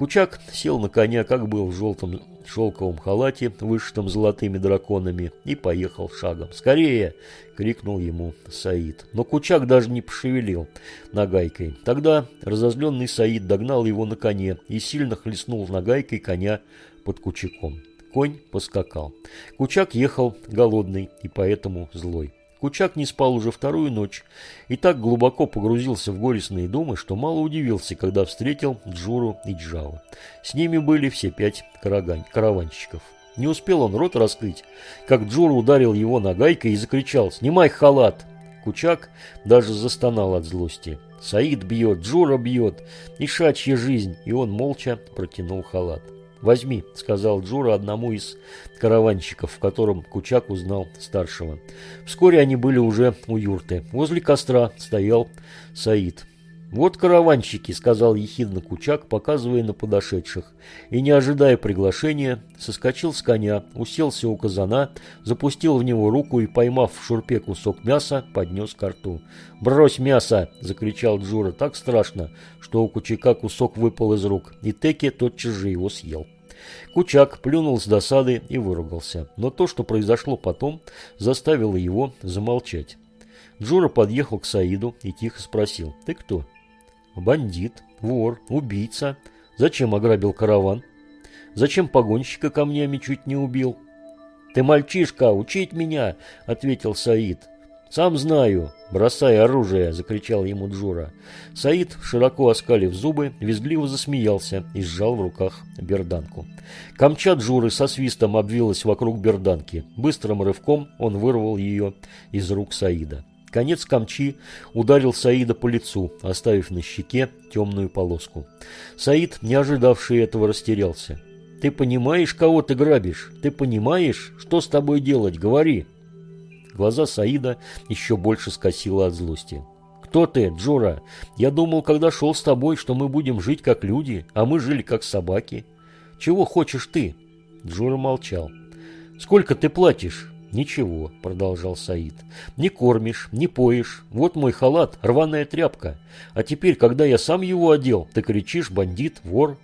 Кучак сел на коня, как был в желтом шелковом халате, вышитом золотыми драконами, и поехал шагом. «Скорее!» — крикнул ему Саид. Но Кучак даже не пошевелил нагайкой. Тогда разозленный Саид догнал его на коне и сильно хлестнул нагайкой коня под Кучаком. Конь поскакал. Кучак ехал голодный и поэтому злой. Кучак не спал уже вторую ночь и так глубоко погрузился в горестные думы, что мало удивился, когда встретил Джуру и Джао. С ними были все пять карагань, караванщиков. Не успел он рот раскрыть, как Джура ударил его нагайкой и закричал «Снимай халат!». Кучак даже застонал от злости. Саид бьет, Джура бьет, и шачья жизнь, и он молча протянул халат. «Возьми», — сказал Джура одному из караванщиков, в котором Кучак узнал старшего. Вскоре они были уже у юрты. Возле костра стоял Саид. «Вот караванщики», — сказал ехидно Кучак, показывая на подошедших, и, не ожидая приглашения, соскочил с коня, уселся у казана, запустил в него руку и, поймав в шурпе кусок мяса, поднес ко рту. «Брось мясо!» — закричал Джура так страшно, что у Кучака кусок выпал из рук, и Теки тотчас же его съел. Кучак плюнул с досады и выругался, но то, что произошло потом, заставило его замолчать. Джура подъехал к Саиду и тихо спросил «Ты кто?» Бандит, вор, убийца. Зачем ограбил караван? Зачем погонщика камнями чуть не убил? «Ты мальчишка, учить меня!» — ответил Саид. «Сам знаю!» — бросай оружие!» — закричал ему Джура. Саид, широко оскалив зубы, визгливо засмеялся и сжал в руках берданку. Камча Джуры со свистом обвилась вокруг берданки. Быстрым рывком он вырвал ее из рук Саида. Конец камчи ударил Саида по лицу, оставив на щеке темную полоску. Саид, не ожидавший этого, растерялся. «Ты понимаешь, кого ты грабишь? Ты понимаешь, что с тобой делать? Говори!» Глаза Саида еще больше скосило от злости. «Кто ты, Джура? Я думал, когда шел с тобой, что мы будем жить как люди, а мы жили как собаки. Чего хочешь ты?» Джура молчал. «Сколько ты платишь?» «Ничего», — продолжал Саид. «Не кормишь, не поешь. Вот мой халат, рваная тряпка. А теперь, когда я сам его одел, ты кричишь «бандит, вор».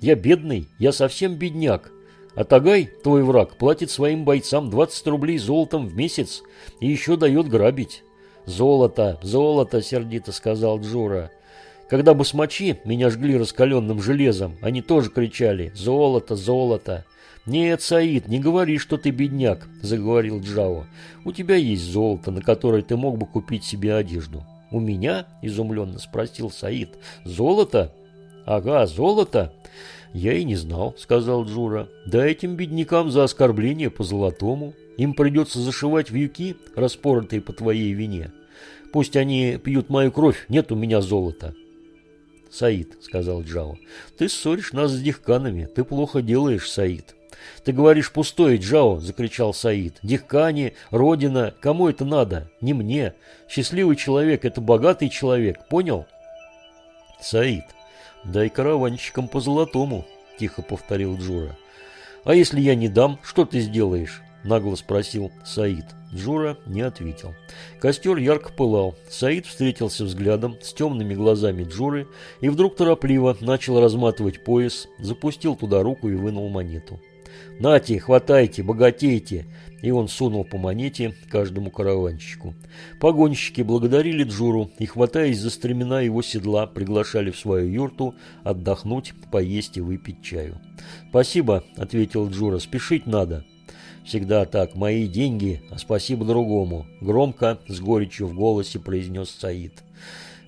Я бедный, я совсем бедняк. А Тагай, твой враг, платит своим бойцам 20 рублей золотом в месяц и еще дает грабить». «Золото, золото», — сердито сказал Джура. Когда басмачи меня жгли раскаленным железом, они тоже кричали «Золото, золото». «Нет, Саид, не говори, что ты бедняк», – заговорил Джао. «У тебя есть золото, на которое ты мог бы купить себе одежду». «У меня?» – изумленно спросил Саид. «Золото?» «Ага, золото?» «Я и не знал», – сказал Джура. «Да этим беднякам за оскорбление по золотому. Им придется зашивать вьюки, распоротые по твоей вине. Пусть они пьют мою кровь, нет у меня золота». «Саид», — сказал Джао, — «ты ссоришь нас с дихканами. Ты плохо делаешь, Саид». «Ты говоришь пустое, Джао!» – закричал Саид. «Дихкани, Родина, кому это надо? Не мне. Счастливый человек – это богатый человек, понял?» «Саид, дай караванщикам по золотому», – тихо повторил Джура. «А если я не дам, что ты сделаешь?» – нагло спросил Саид. Джура не ответил. Костер ярко пылал. Саид встретился взглядом с темными глазами Джуры и вдруг торопливо начал разматывать пояс, запустил туда руку и вынул монету. «Нате, хватайте, богатейте!» И он сунул по монете каждому караванщику. Погонщики благодарили Джуру и, хватаясь за стремена его седла, приглашали в свою юрту отдохнуть, поесть и выпить чаю. «Спасибо», — ответил Джура, — «спешить надо». «Всегда так, мои деньги, а спасибо другому», — громко, с горечью в голосе произнес Саид.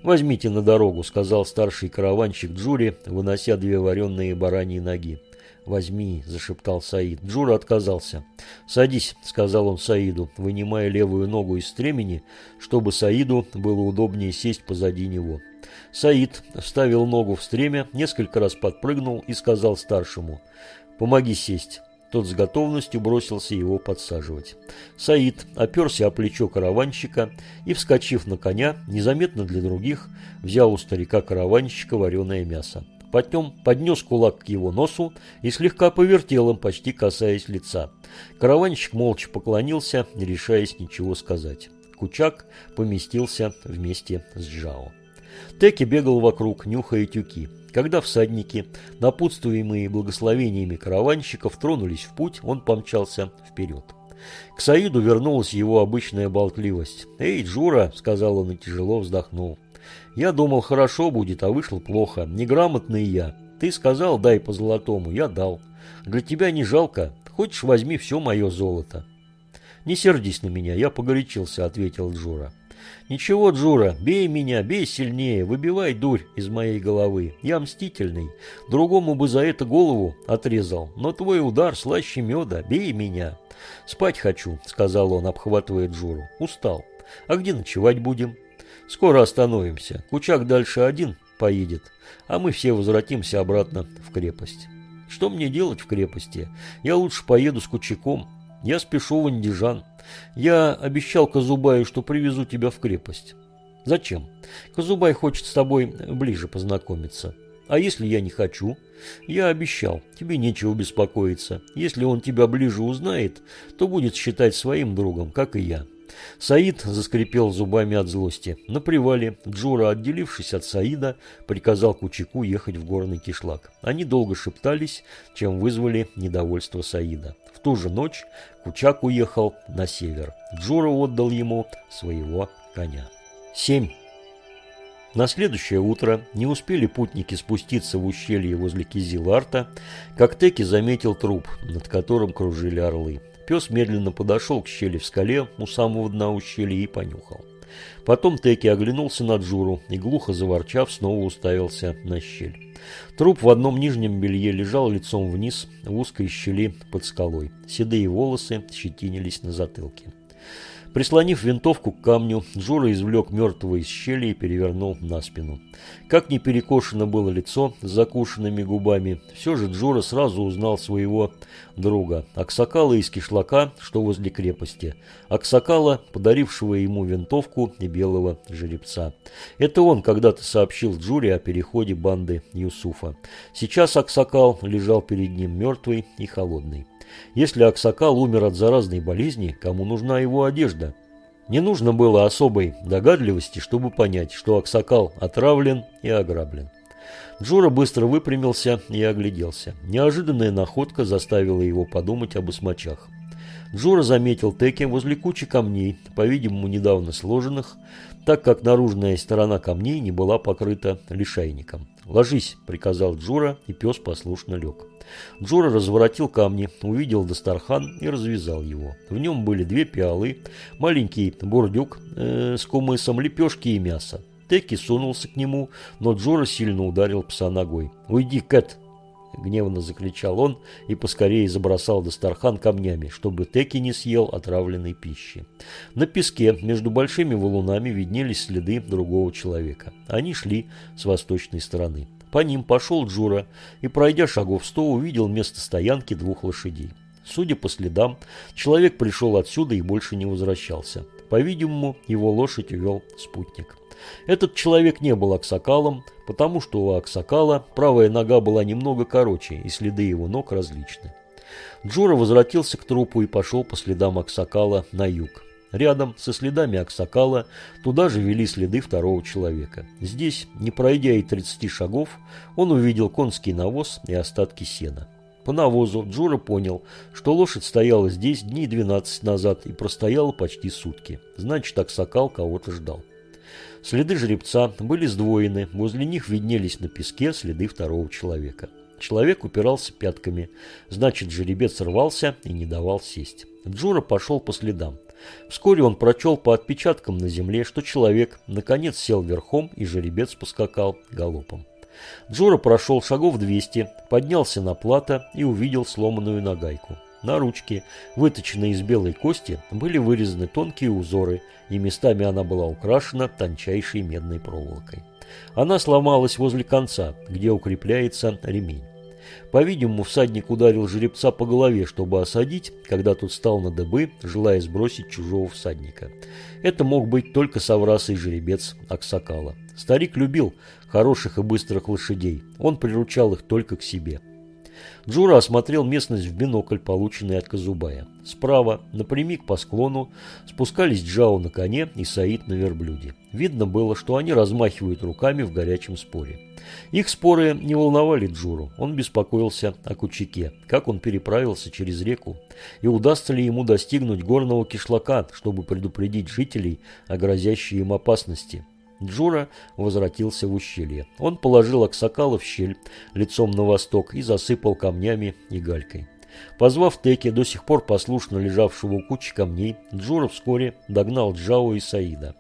«Возьмите на дорогу», — сказал старший караванщик Джури, вынося две вареные бараньи ноги. «Возьми», – зашептал Саид. Джура отказался. «Садись», – сказал он Саиду, вынимая левую ногу из стремени, чтобы Саиду было удобнее сесть позади него. Саид вставил ногу в стремя, несколько раз подпрыгнул и сказал старшему «Помоги сесть». Тот с готовностью бросился его подсаживать. Саид оперся о плечо караванщика и, вскочив на коня, незаметно для других, взял у старика-караванщика вареное мясо. Потом поднес кулак к его носу и слегка повертел им, почти касаясь лица. Караванщик молча поклонился, не решаясь ничего сказать. Кучак поместился вместе с Джао. Теки бегал вокруг, нюхая тюки. Когда всадники, напутствуемые благословениями караванщиков, тронулись в путь, он помчался вперед. К Саиду вернулась его обычная болтливость. «Эй, Джура!» – сказал он и тяжело вздохнул. Я думал, хорошо будет, а вышло плохо. Неграмотный я. Ты сказал, дай по золотому, я дал. Для тебя не жалко. Хочешь, возьми все мое золото. Не сердись на меня, я погорячился, ответил Джура. «Ничего, Джура, бей меня, бей сильнее, выбивай дурь из моей головы. Я мстительный. Другому бы за это голову отрезал, но твой удар слаще меда, бей меня». «Спать хочу», — сказал он, обхватывая Джуру. «Устал. А где ночевать будем?» Скоро остановимся. Кучак дальше один поедет, а мы все возвратимся обратно в крепость. Что мне делать в крепости? Я лучше поеду с Кучаком. Я спешу в Андижан. Я обещал Казубаю, что привезу тебя в крепость. Зачем? Казубай хочет с тобой ближе познакомиться. А если я не хочу? Я обещал, тебе нечего беспокоиться. Если он тебя ближе узнает, то будет считать своим другом, как и я. Саид заскрипел зубами от злости. На привале Джура, отделившись от Саида, приказал Кучаку ехать в горный кишлак. Они долго шептались, чем вызвали недовольство Саида. В ту же ночь Кучак уехал на север. Джура отдал ему своего коня. 7. На следующее утро не успели путники спуститься в ущелье возле Кизиларта, как Теки заметил труп, над которым кружили орлы. Пес медленно подошел к щели в скале у самого дна ущелья и понюхал. Потом Теки оглянулся на Джуру и, глухо заворчав, снова уставился на щель. Труп в одном нижнем белье лежал лицом вниз в узкой щели под скалой. Седые волосы щетинились на затылке. Прислонив винтовку к камню, Джура извлек мертвого из щели и перевернул на спину. Как ни перекошено было лицо с закушенными губами, все же Джура сразу узнал своего друга, Аксакала из кишлака, что возле крепости. Аксакала, подарившего ему винтовку и белого жеребца. Это он когда-то сообщил Джуре о переходе банды Юсуфа. Сейчас Аксакал лежал перед ним мертвый и холодный. Если Аксакал умер от заразной болезни, кому нужна его одежда? Не нужно было особой догадливости, чтобы понять, что Аксакал отравлен и ограблен. Джура быстро выпрямился и огляделся. Неожиданная находка заставила его подумать об осмачах. Джура заметил Теки возле кучи камней, по-видимому, недавно сложенных, так как наружная сторона камней не была покрыта лишайником. «Ложись», – приказал Джура, и пес послушно лег. Джора разворотил камни, увидел Дастархан и развязал его. В нем были две пиалы, маленький бурдюк э, с кумысом, лепешки и мясо. Теки сунулся к нему, но Джора сильно ударил пса ногой. «Уйди, кет!» – гневно закричал он и поскорее забросал Дастархан камнями, чтобы Теки не съел отравленной пищи. На песке между большими валунами виднелись следы другого человека. Они шли с восточной стороны. По ним пошел Джура и, пройдя шагов сто, увидел место стоянки двух лошадей. Судя по следам, человек пришел отсюда и больше не возвращался. По-видимому, его лошадь увел спутник. Этот человек не был аксакалом, потому что у аксакала правая нога была немного короче, и следы его ног различны. Джура возвратился к трупу и пошел по следам аксакала на юг. Рядом, со следами Аксакала, туда же вели следы второго человека. Здесь, не пройдя и 30 шагов, он увидел конский навоз и остатки сена. По навозу Джура понял, что лошадь стояла здесь дней 12 назад и простояла почти сутки. Значит, Аксакал кого-то ждал. Следы жеребца были сдвоены, возле них виднелись на песке следы второго человека. Человек упирался пятками, значит, жеребец рвался и не давал сесть. Джура пошел по следам. Вскоре он прочел по отпечаткам на земле, что человек наконец сел верхом и жеребец поскакал галопом. Джора прошел шагов 200, поднялся на плато и увидел сломанную нагайку. На ручке, выточенной из белой кости, были вырезаны тонкие узоры, и местами она была украшена тончайшей медной проволокой. Она сломалась возле конца, где укрепляется ремень. По-видимому, всадник ударил жеребца по голове, чтобы осадить, когда тот стал на дыбы, желая сбросить чужого всадника. Это мог быть только соврасый жеребец Аксакала. Старик любил хороших и быстрых лошадей. Он приручал их только к себе. Джура осмотрел местность в бинокль, полученный от Казубая. Справа, напрямик по склону, спускались Джао на коне и Саид на верблюде. Видно было, что они размахивают руками в горячем споре. Их споры не волновали Джуру. Он беспокоился о Кучаке, как он переправился через реку, и удастся ли ему достигнуть горного кишлака, чтобы предупредить жителей о грозящей им опасности. Джура возвратился в ущелье. Он положил Аксакала в щель лицом на восток и засыпал камнями и галькой. Позвав Теки, до сих пор послушно лежавшего у кучи камней, Джура вскоре догнал Джао и Саида.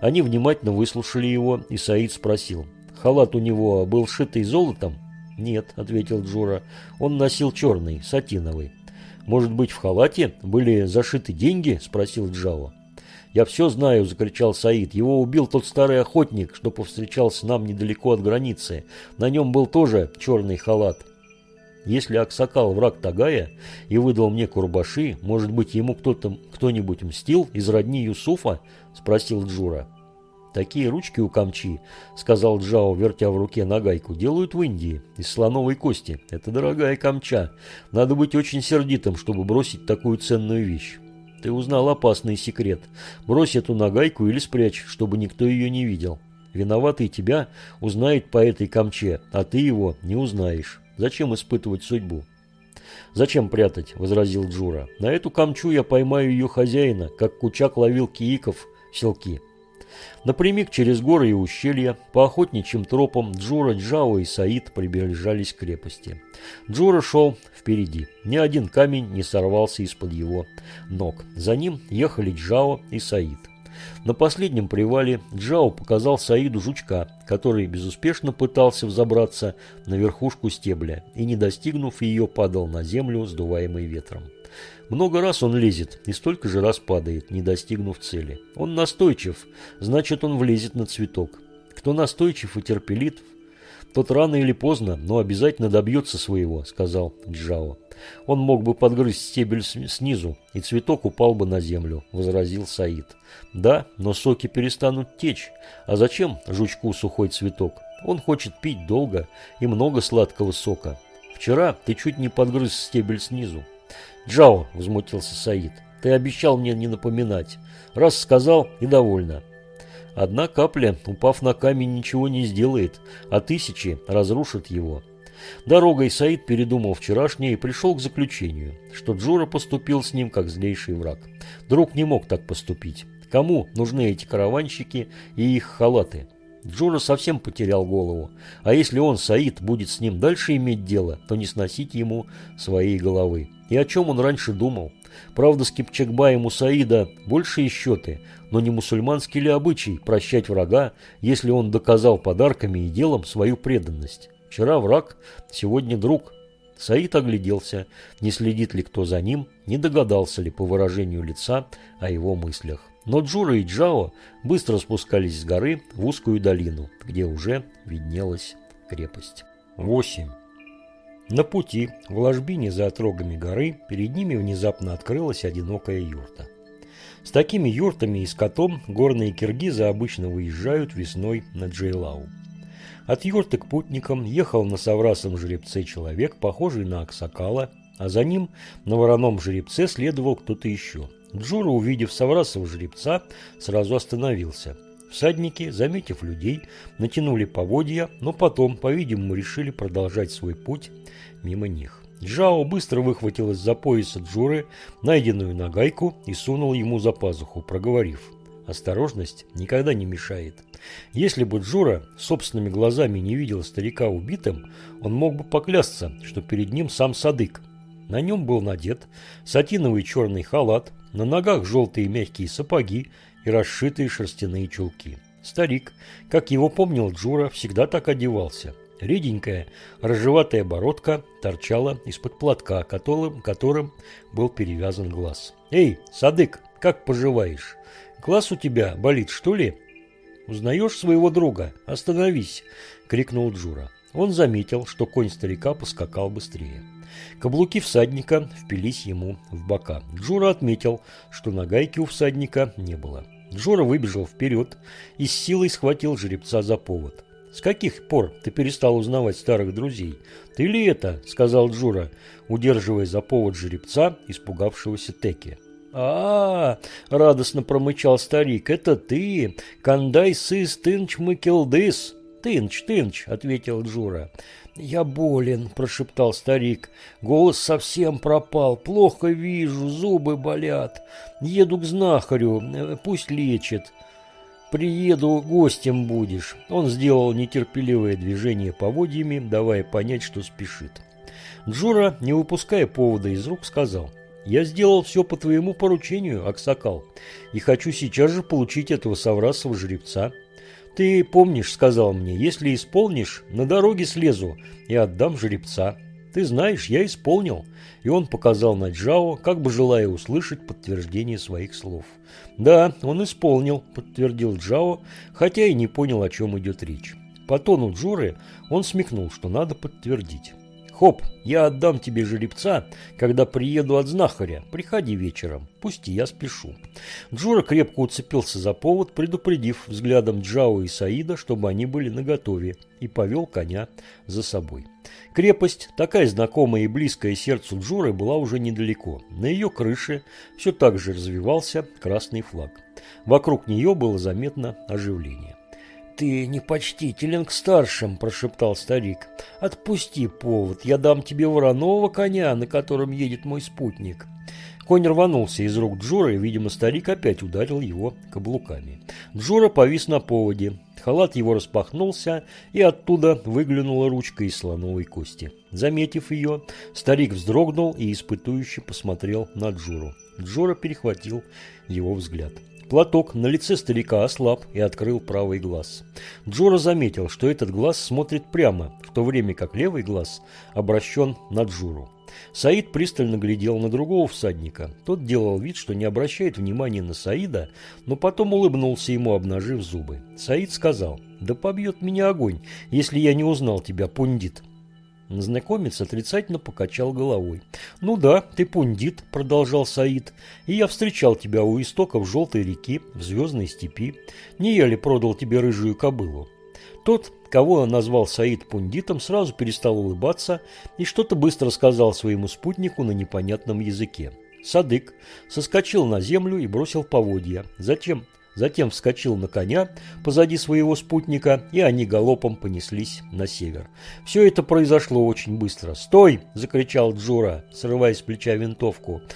Они внимательно выслушали его, и Саид спросил, «Халат у него был шитый золотом?» «Нет», — ответил Джура, — «он носил черный, сатиновый». «Может быть, в халате были зашиты деньги?» – спросил Джао. «Я все знаю», – закричал Саид. «Его убил тот старый охотник, что повстречался нам недалеко от границы. На нем был тоже черный халат». Если Аксакал враг Тагая и выдал мне курбаши, может быть, ему кто-то кто-нибудь мстил из родни Юсуфа? Спросил Джура. Такие ручки у камчи, сказал Джао, вертя в руке нагайку, делают в Индии, из слоновой кости. Это дорогая камча. Надо быть очень сердитым, чтобы бросить такую ценную вещь. Ты узнал опасный секрет. Брось эту нагайку или спрячь, чтобы никто ее не видел. Виноватый тебя узнает по этой камче, а ты его не узнаешь. Зачем испытывать судьбу? «Зачем прятать?» – возразил Джура. «На эту камчу я поймаю ее хозяина, как кучак ловил кииков в селки». Напрямик через горы и ущелья, по охотничьим тропам Джура, Джао и Саид приближались к крепости. Джура шел впереди. Ни один камень не сорвался из-под его ног. За ним ехали Джао и Саид. На последнем привале Джао показал Саиду жучка, который безуспешно пытался взобраться на верхушку стебля и, не достигнув ее, падал на землю, сдуваемый ветром. Много раз он лезет и столько же раз падает, не достигнув цели. Он настойчив, значит он влезет на цветок. Кто настойчив и терпелит, тот рано или поздно, но обязательно добьется своего, сказал Джао. Он мог бы подгрызть стебель снизу, и цветок упал бы на землю, возразил Саид. Да, но соки перестанут течь. А зачем жучку сухой цветок? Он хочет пить долго и много сладкого сока. Вчера ты чуть не подгрыз стебель снизу. «Джао», — возмутился Саид, — «ты обещал мне не напоминать. Раз сказал, и довольно». Одна капля, упав на камень, ничего не сделает, а тысячи разрушат его. Дорогой Саид передумал вчерашнее и пришел к заключению, что Джура поступил с ним как злейший враг. Друг не мог так поступить. Кому нужны эти караванщики и их халаты? Джура совсем потерял голову. А если он, Саид, будет с ним дальше иметь дело, то не сносить ему своей головы. И о чем он раньше думал? Правда, с Кипчакбаем у Саида большие счеты, но не мусульманский ли обычай прощать врага, если он доказал подарками и делом свою преданность? Вчера враг, сегодня друг. Саид огляделся, не следит ли кто за ним, не догадался ли по выражению лица о его мыслях. Но Джура и Джао быстро спускались с горы в узкую долину, где уже виднелась крепость. 8. На пути, в ложбине за отрогами горы, перед ними внезапно открылась одинокая юрта. С такими юртами и скотом горные киргизы обычно выезжают весной на Джейлау. От юрты к путникам ехал на соврасом жеребце человек, похожий на Аксакала, а за ним на вороном жеребце следовал кто-то еще. Джура, увидев соврасова жеребца, сразу остановился. Всадники, заметив людей, натянули поводья, но потом, по-видимому, решили продолжать свой путь мимо них. Джао быстро выхватил из-за пояса Джуры найденную нагайку и сунул ему за пазуху, проговорив. Осторожность никогда не мешает. Если бы Джура собственными глазами не видел старика убитым, он мог бы поклясться, что перед ним сам Садык. На нем был надет сатиновый черный халат, на ногах желтые мягкие сапоги и расшитые шерстяные чулки. Старик, как его помнил Джура, всегда так одевался. Реденькая, рыжеватая бородка торчала из-под платка, которым, которым был перевязан глаз. «Эй, Садык, как поживаешь? Глаз у тебя болит, что ли?» «Узнаешь своего друга? Остановись!» – крикнул Джура. Он заметил, что конь старика поскакал быстрее. Каблуки всадника впились ему в бока. Джура отметил, что на гайке у всадника не было. Джура выбежал вперед и с силой схватил жеребца за повод. «С каких пор ты перестал узнавать старых друзей? Ты ли это?» – сказал Джура, удерживая за повод жеребца, испугавшегося Теки. а, -а, -а радостно промычал старик. «Это ты, Кандай Сыс Мыкелдыс!» «Тынч, Тынч!» – ответил Джура. «Я болен», – прошептал старик. «Голос совсем пропал, плохо вижу, зубы болят. Еду к знахарю, пусть лечит. Приеду, гостем будешь». Он сделал нетерпеливое движение поводьями, давая понять, что спешит. Джура, не выпуская повода из рук, сказал. «Я сделал все по твоему поручению, Аксакал, и хочу сейчас же получить этого соврасого жеребца». «Ты помнишь, — сказал мне, — если исполнишь, на дороге слезу и отдам жеребца. Ты знаешь, я исполнил». И он показал на Джао, как бы желая услышать подтверждение своих слов. «Да, он исполнил», — подтвердил Джао, хотя и не понял, о чем идет речь. По тону Джуры он смекнул, что надо подтвердить. Хоп, я отдам тебе жеребца, когда приеду от знахаря. Приходи вечером. Пусти, я спешу. Джура крепко уцепился за повод, предупредив взглядом Джао и Саида, чтобы они были наготове, и повел коня за собой. Крепость, такая знакомая и близкая сердцу Джуры, была уже недалеко. На ее крыше все так же развивался красный флаг. Вокруг нее было заметно оживление. «Ты непочтителен к старшим», – прошептал старик. «Отпусти повод, я дам тебе вороного коня, на котором едет мой спутник». Конь рванулся из рук Джора, и, видимо, старик опять ударил его каблуками. Джора повис на поводе. Халат его распахнулся, и оттуда выглянула ручка из слоновой кости. Заметив ее, старик вздрогнул и испытующе посмотрел на Джуру. Джора перехватил его взгляд. Платок на лице старика ослаб и открыл правый глаз. Джора заметил, что этот глаз смотрит прямо, в то время как левый глаз обращен на Джуру. Саид пристально глядел на другого всадника. Тот делал вид, что не обращает внимания на Саида, но потом улыбнулся ему, обнажив зубы. Саид сказал, «Да побьет меня огонь, если я не узнал тебя, пундит». Знакомец отрицательно покачал головой. «Ну да, ты пундит», – продолжал Саид, – «и я встречал тебя у истоков Желтой реки, в Звездной степи. Не я ли продал тебе рыжую кобылу?» Тот, кого назвал Саид пундитом, сразу перестал улыбаться и что-то быстро сказал своему спутнику на непонятном языке. Садык соскочил на землю и бросил поводья. Затем затем вскочил на коня позади своего спутника, и они галопом понеслись на север. Все это произошло очень быстро. «Стой!» – закричал Джура, срывая с плеча винтовку.